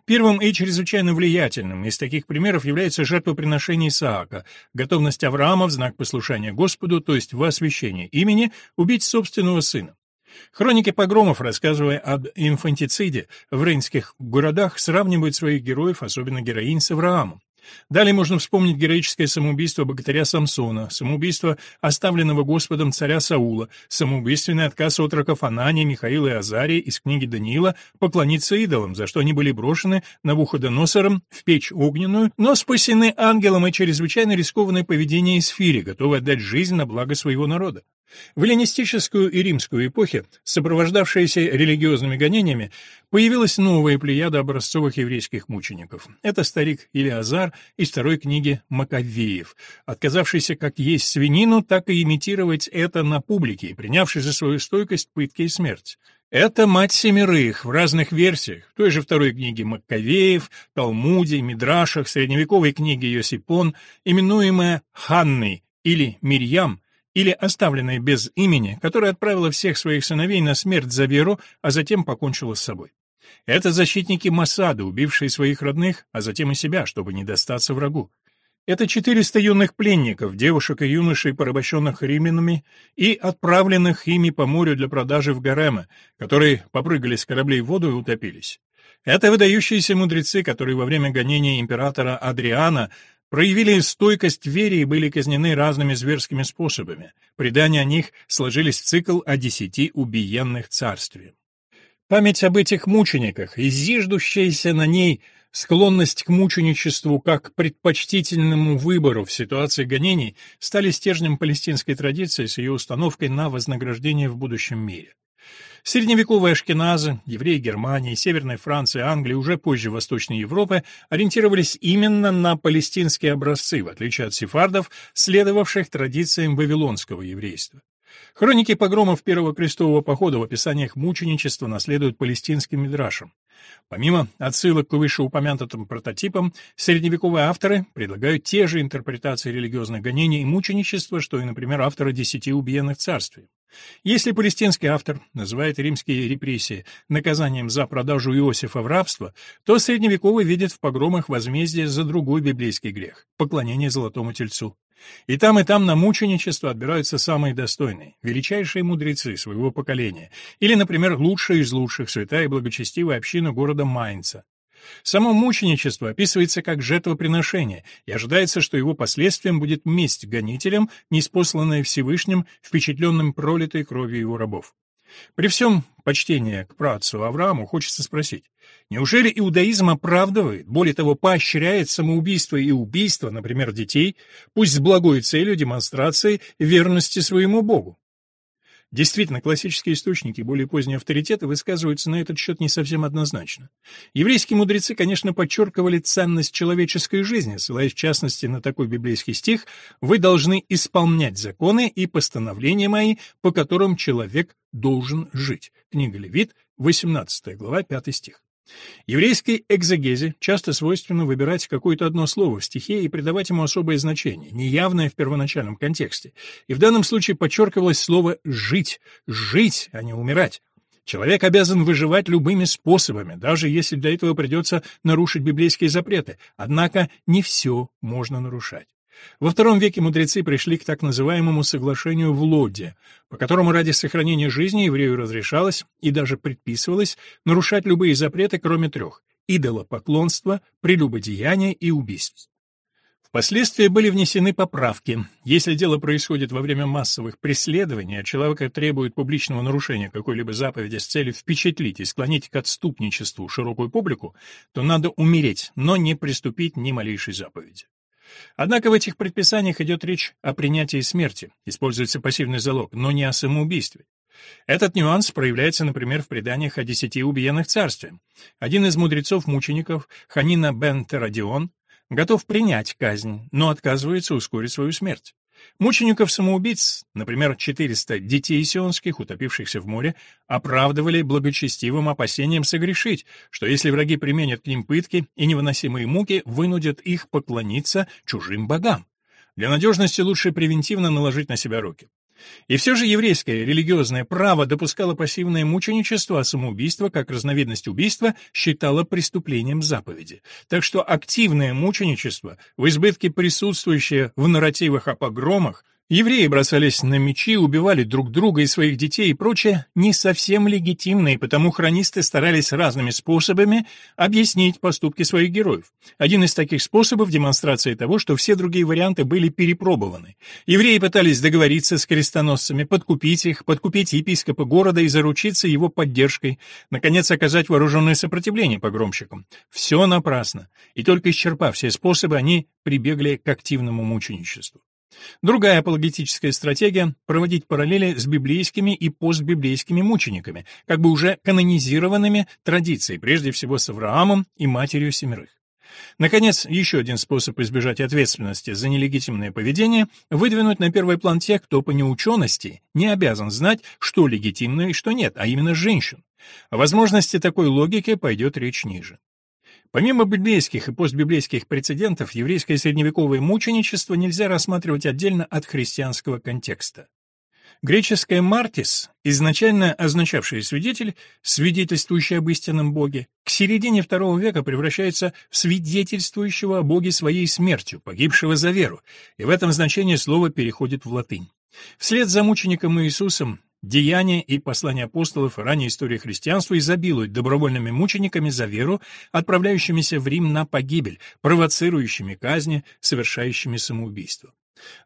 Первым и чрезвычайно влиятельным из таких примеров является жертвоприношение Исаака, готовность Авраама в знак послушания Господу, то есть в освящение имени, убить собственного сына. Хроники погромов, рассказывая об инфантициде в рейнских городах, сравнивают своих героев, особенно героинь, с Авраамом. Далее можно вспомнить героическое самоубийство богатыря Самсона, самоубийство оставленного Господом царя Саула, самоубийственный отказ отроков Анания, Михаила и Азария из книги Даниила поклониться идолам, за что они были брошены Навуходоносором в печь огненную, но спасены ангелом и чрезвычайно рискованное поведение Исфири, готовы отдать жизнь на благо своего народа. В эллинистическую и римскую эпохи, сопровождавшиеся религиозными гонениями, появилась новая плеяда образцовых еврейских мучеников. Это старик Илиазар из второй книги Маковеев, отказавшийся как есть свинину, так и имитировать это на публике и принявший за свою стойкость пытки и смерть. Это мать семерых в разных версиях, в той же второй книге Маккавеев, Талмуде, Мидрашах, средневековой книге Йосипон, именуемая Ханной или Мирьям, или оставленная без имени, которая отправила всех своих сыновей на смерть за веру, а затем покончила с собой. Это защитники Масада, убившие своих родных, а затем и себя, чтобы не достаться врагу. Это 400 юных пленников, девушек и юношей, порабощенных римлянами и отправленных ими по морю для продажи в гаремы, которые попрыгали с кораблей в воду и утопились. Это выдающиеся мудрецы, которые во время гонения императора Адриана проявили стойкость вере и были казнены разными зверскими способами. Предания о них сложились в цикл о десяти убиенных царстве. Память об этих мучениках и зиждущаяся на ней склонность к мученичеству как к предпочтительному выбору в ситуации гонений стали стержнем палестинской традиции с ее установкой на вознаграждение в будущем мире. Средневековые ашкеназы, евреи Германии, Северной Франции, Англии, уже позже Восточной Европы ориентировались именно на палестинские образцы, в отличие от сефардов, следовавших традициям вавилонского еврейства. Хроники погромов Первого крестового похода в описаниях мученичества наследуют палестинским мидрашам. Помимо отсылок к вышеупомянутым прототипам, средневековые авторы предлагают те же интерпретации религиозных гонений и мученичества, что и, например, авторы «Десяти убиенных царствий». Если палестинский автор называет римские репрессии наказанием за продажу Иосифа в рабство, то средневековый видит в погромах возмездие за другой библейский грех – поклонение золотому тельцу. И там, и там на мученичество отбираются самые достойные, величайшие мудрецы своего поколения, или, например, лучшие из лучших, святая и благочестивая община города Майнца. Само мученичество описывается как жертвоприношение, и ожидается, что его последствием будет месть гонителям, неспосланная Всевышним, впечатленным пролитой кровью его рабов. При всем почтении к працу Аврааму хочется спросить, неужели иудаизм оправдывает, более того, поощряет самоубийство и убийство, например, детей, пусть с благой целью демонстрации верности своему Богу? Действительно, классические источники, более поздние авторитеты, высказываются на этот счет не совсем однозначно. Еврейские мудрецы, конечно, подчеркивали ценность человеческой жизни, ссылаясь в частности на такой библейский стих «Вы должны исполнять законы и постановления мои, по которым человек должен жить». Книга Левит, 18 глава, 5 стих. Еврейской экзегезе часто свойственно выбирать какое-то одно слово в стихе и придавать ему особое значение, неявное в первоначальном контексте. И в данном случае подчеркивалось слово «жить», «жить», а не «умирать». Человек обязан выживать любыми способами, даже если для этого придется нарушить библейские запреты. Однако не все можно нарушать. Во втором веке мудрецы пришли к так называемому соглашению в Лоде, по которому ради сохранения жизни еврею разрешалось и даже предписывалось нарушать любые запреты, кроме трех – идолопоклонства, прелюбодеяния и убийств. Впоследствии были внесены поправки. Если дело происходит во время массовых преследований, а человека требует публичного нарушения какой-либо заповеди с целью впечатлить и склонить к отступничеству широкую публику, то надо умереть, но не приступить ни малейшей заповеди. Однако в этих предписаниях идет речь о принятии смерти, используется пассивный залог, но не о самоубийстве. Этот нюанс проявляется, например, в преданиях о десяти убиенных царстве. Один из мудрецов-мучеников, Ханина бен Терадион, готов принять казнь, но отказывается ускорить свою смерть. Мучеников-самоубийц, например, 400 детей сионских, утопившихся в море, оправдывали благочестивым опасением согрешить, что если враги применят к ним пытки и невыносимые муки, вынудят их поклониться чужим богам. Для надежности лучше превентивно наложить на себя руки. И все же еврейское религиозное право допускало пассивное мученичество, а самоубийство, как разновидность убийства, считало преступлением заповеди. Так что активное мученичество, в избытке присутствующее в нарративах о погромах, Евреи бросались на мечи, убивали друг друга и своих детей и прочее, не совсем легитимно, потому хронисты старались разными способами объяснить поступки своих героев. Один из таких способов – демонстрация того, что все другие варианты были перепробованы. Евреи пытались договориться с крестоносцами, подкупить их, подкупить епископа города и заручиться его поддержкой, наконец оказать вооруженное сопротивление погромщикам. Все напрасно, и только исчерпав все способы, они прибегли к активному мученичеству. Другая апологетическая стратегия — проводить параллели с библейскими и постбиблейскими мучениками, как бы уже канонизированными традицией, прежде всего с Авраамом и матерью семерых. Наконец, еще один способ избежать ответственности за нелегитимное поведение – выдвинуть на первый план тех, кто по неучености не обязан знать, что легитимно и что нет, а именно женщин. О возможности такой логики пойдет речь ниже. Помимо библейских и постбиблейских прецедентов, еврейское средневековое мученичество нельзя рассматривать отдельно от христианского контекста. Греческое «мартис», изначально означавшее «свидетель», свидетельствующий об истинном Боге, к середине II века превращается в свидетельствующего о Боге своей смертью, погибшего за веру, и в этом значении слово переходит в латынь. Вслед за мучеником Иисусом Деяния и послания апостолов и ранняя история христианства изобилуют добровольными мучениками за веру, отправляющимися в Рим на погибель, провоцирующими казни, совершающими самоубийство.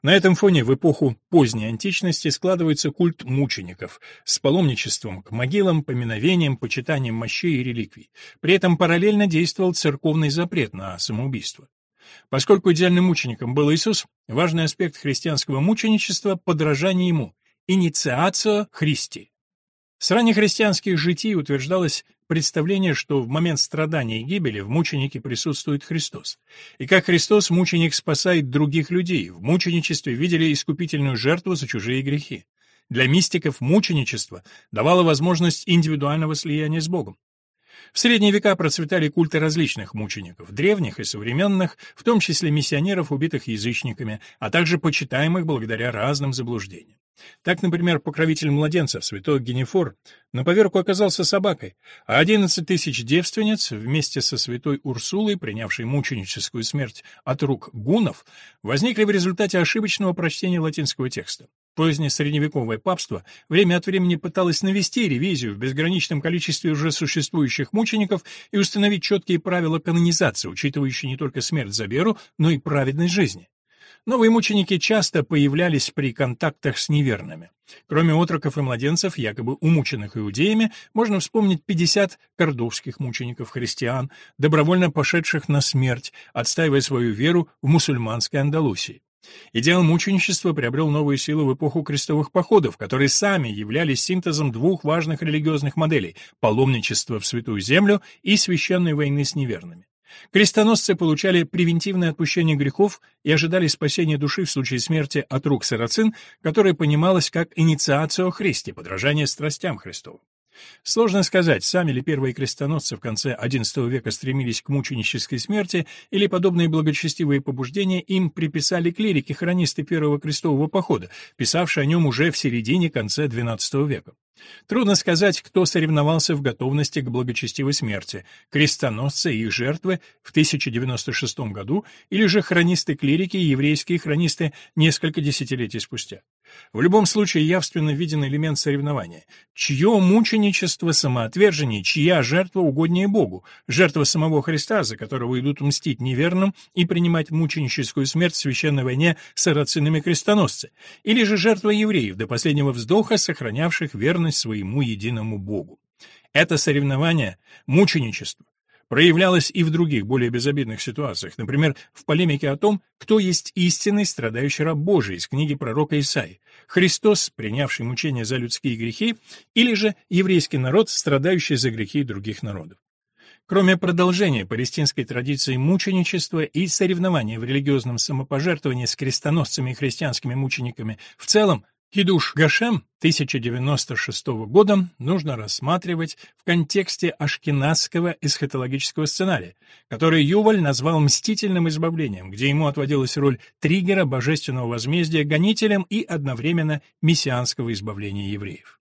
На этом фоне в эпоху поздней античности складывается культ мучеников с паломничеством к могилам, поминовением, почитанием мощей и реликвий. При этом параллельно действовал церковный запрет на самоубийство. Поскольку идеальным мучеником был Иисус, важный аспект христианского мученичества – подражание ему – Инициация Христи. С раннехристианских житий утверждалось представление, что в момент страдания и гибели в мученике присутствует Христос. И как Христос, мученик спасает других людей, в мученичестве видели искупительную жертву за чужие грехи. Для мистиков мученичество давало возможность индивидуального слияния с Богом. В средние века процветали культы различных мучеников, древних и современных, в том числе миссионеров, убитых язычниками, а также почитаемых благодаря разным заблуждениям. Так, например, покровитель младенцев, святой Генефор, на поверку оказался собакой, а 11 тысяч девственниц вместе со святой Урсулой, принявшей мученическую смерть от рук гуннов, возникли в результате ошибочного прочтения латинского текста. Позднее средневековое папство время от времени пыталось навести ревизию в безграничном количестве уже существующих мучеников и установить четкие правила канонизации, учитывающие не только смерть за веру, но и праведность жизни. Новые мученики часто появлялись при контактах с неверными. Кроме отроков и младенцев, якобы умученных иудеями, можно вспомнить 50 кордовских мучеников-христиан, добровольно пошедших на смерть, отстаивая свою веру в мусульманской Андалусии. Идеал мученичества приобрел новую силу в эпоху крестовых походов, которые сами являлись синтезом двух важных религиозных моделей – паломничества в Святую Землю и священной войны с неверными. Крестоносцы получали превентивное отпущение грехов и ожидали спасения души в случае смерти от рук сарацин, которое понималось как инициацию Христи, подражание страстям Христовым. Сложно сказать, сами ли первые крестоносцы в конце XI века стремились к мученической смерти, или подобные благочестивые побуждения им приписали клирики-хронисты первого крестового похода, писавшие о нем уже в середине-конце XII века. Трудно сказать, кто соревновался в готовности к благочестивой смерти – крестоносцы и их жертвы в 1096 году или же хронисты-клирики и еврейские хронисты несколько десятилетий спустя. В любом случае явственно виден элемент соревнования. Чье мученичество самоотвержение, чья жертва угоднее Богу? Жертва самого Христа, за которого идут мстить неверным и принимать мученическую смерть в священной войне с сарацинами крестоносцы? Или же жертва евреев, до последнего вздоха сохранявших верность своему единому Богу? Это соревнование, мученичество, проявлялось и в других, более безобидных ситуациях, например, в полемике о том, кто есть истинный страдающий раб Божий из книги пророка Исаи, Христос, принявший мучения за людские грехи, или же еврейский народ, страдающий за грехи других народов. Кроме продолжения палестинской традиции мученичества и соревнования в религиозном самопожертвовании с крестоносцами и христианскими мучениками, в целом Хидуш Гашем 1096 года нужно рассматривать в контексте ашкеназского эсхатологического сценария, который Юваль назвал «мстительным избавлением», где ему отводилась роль триггера божественного возмездия гонителям и одновременно мессианского избавления евреев.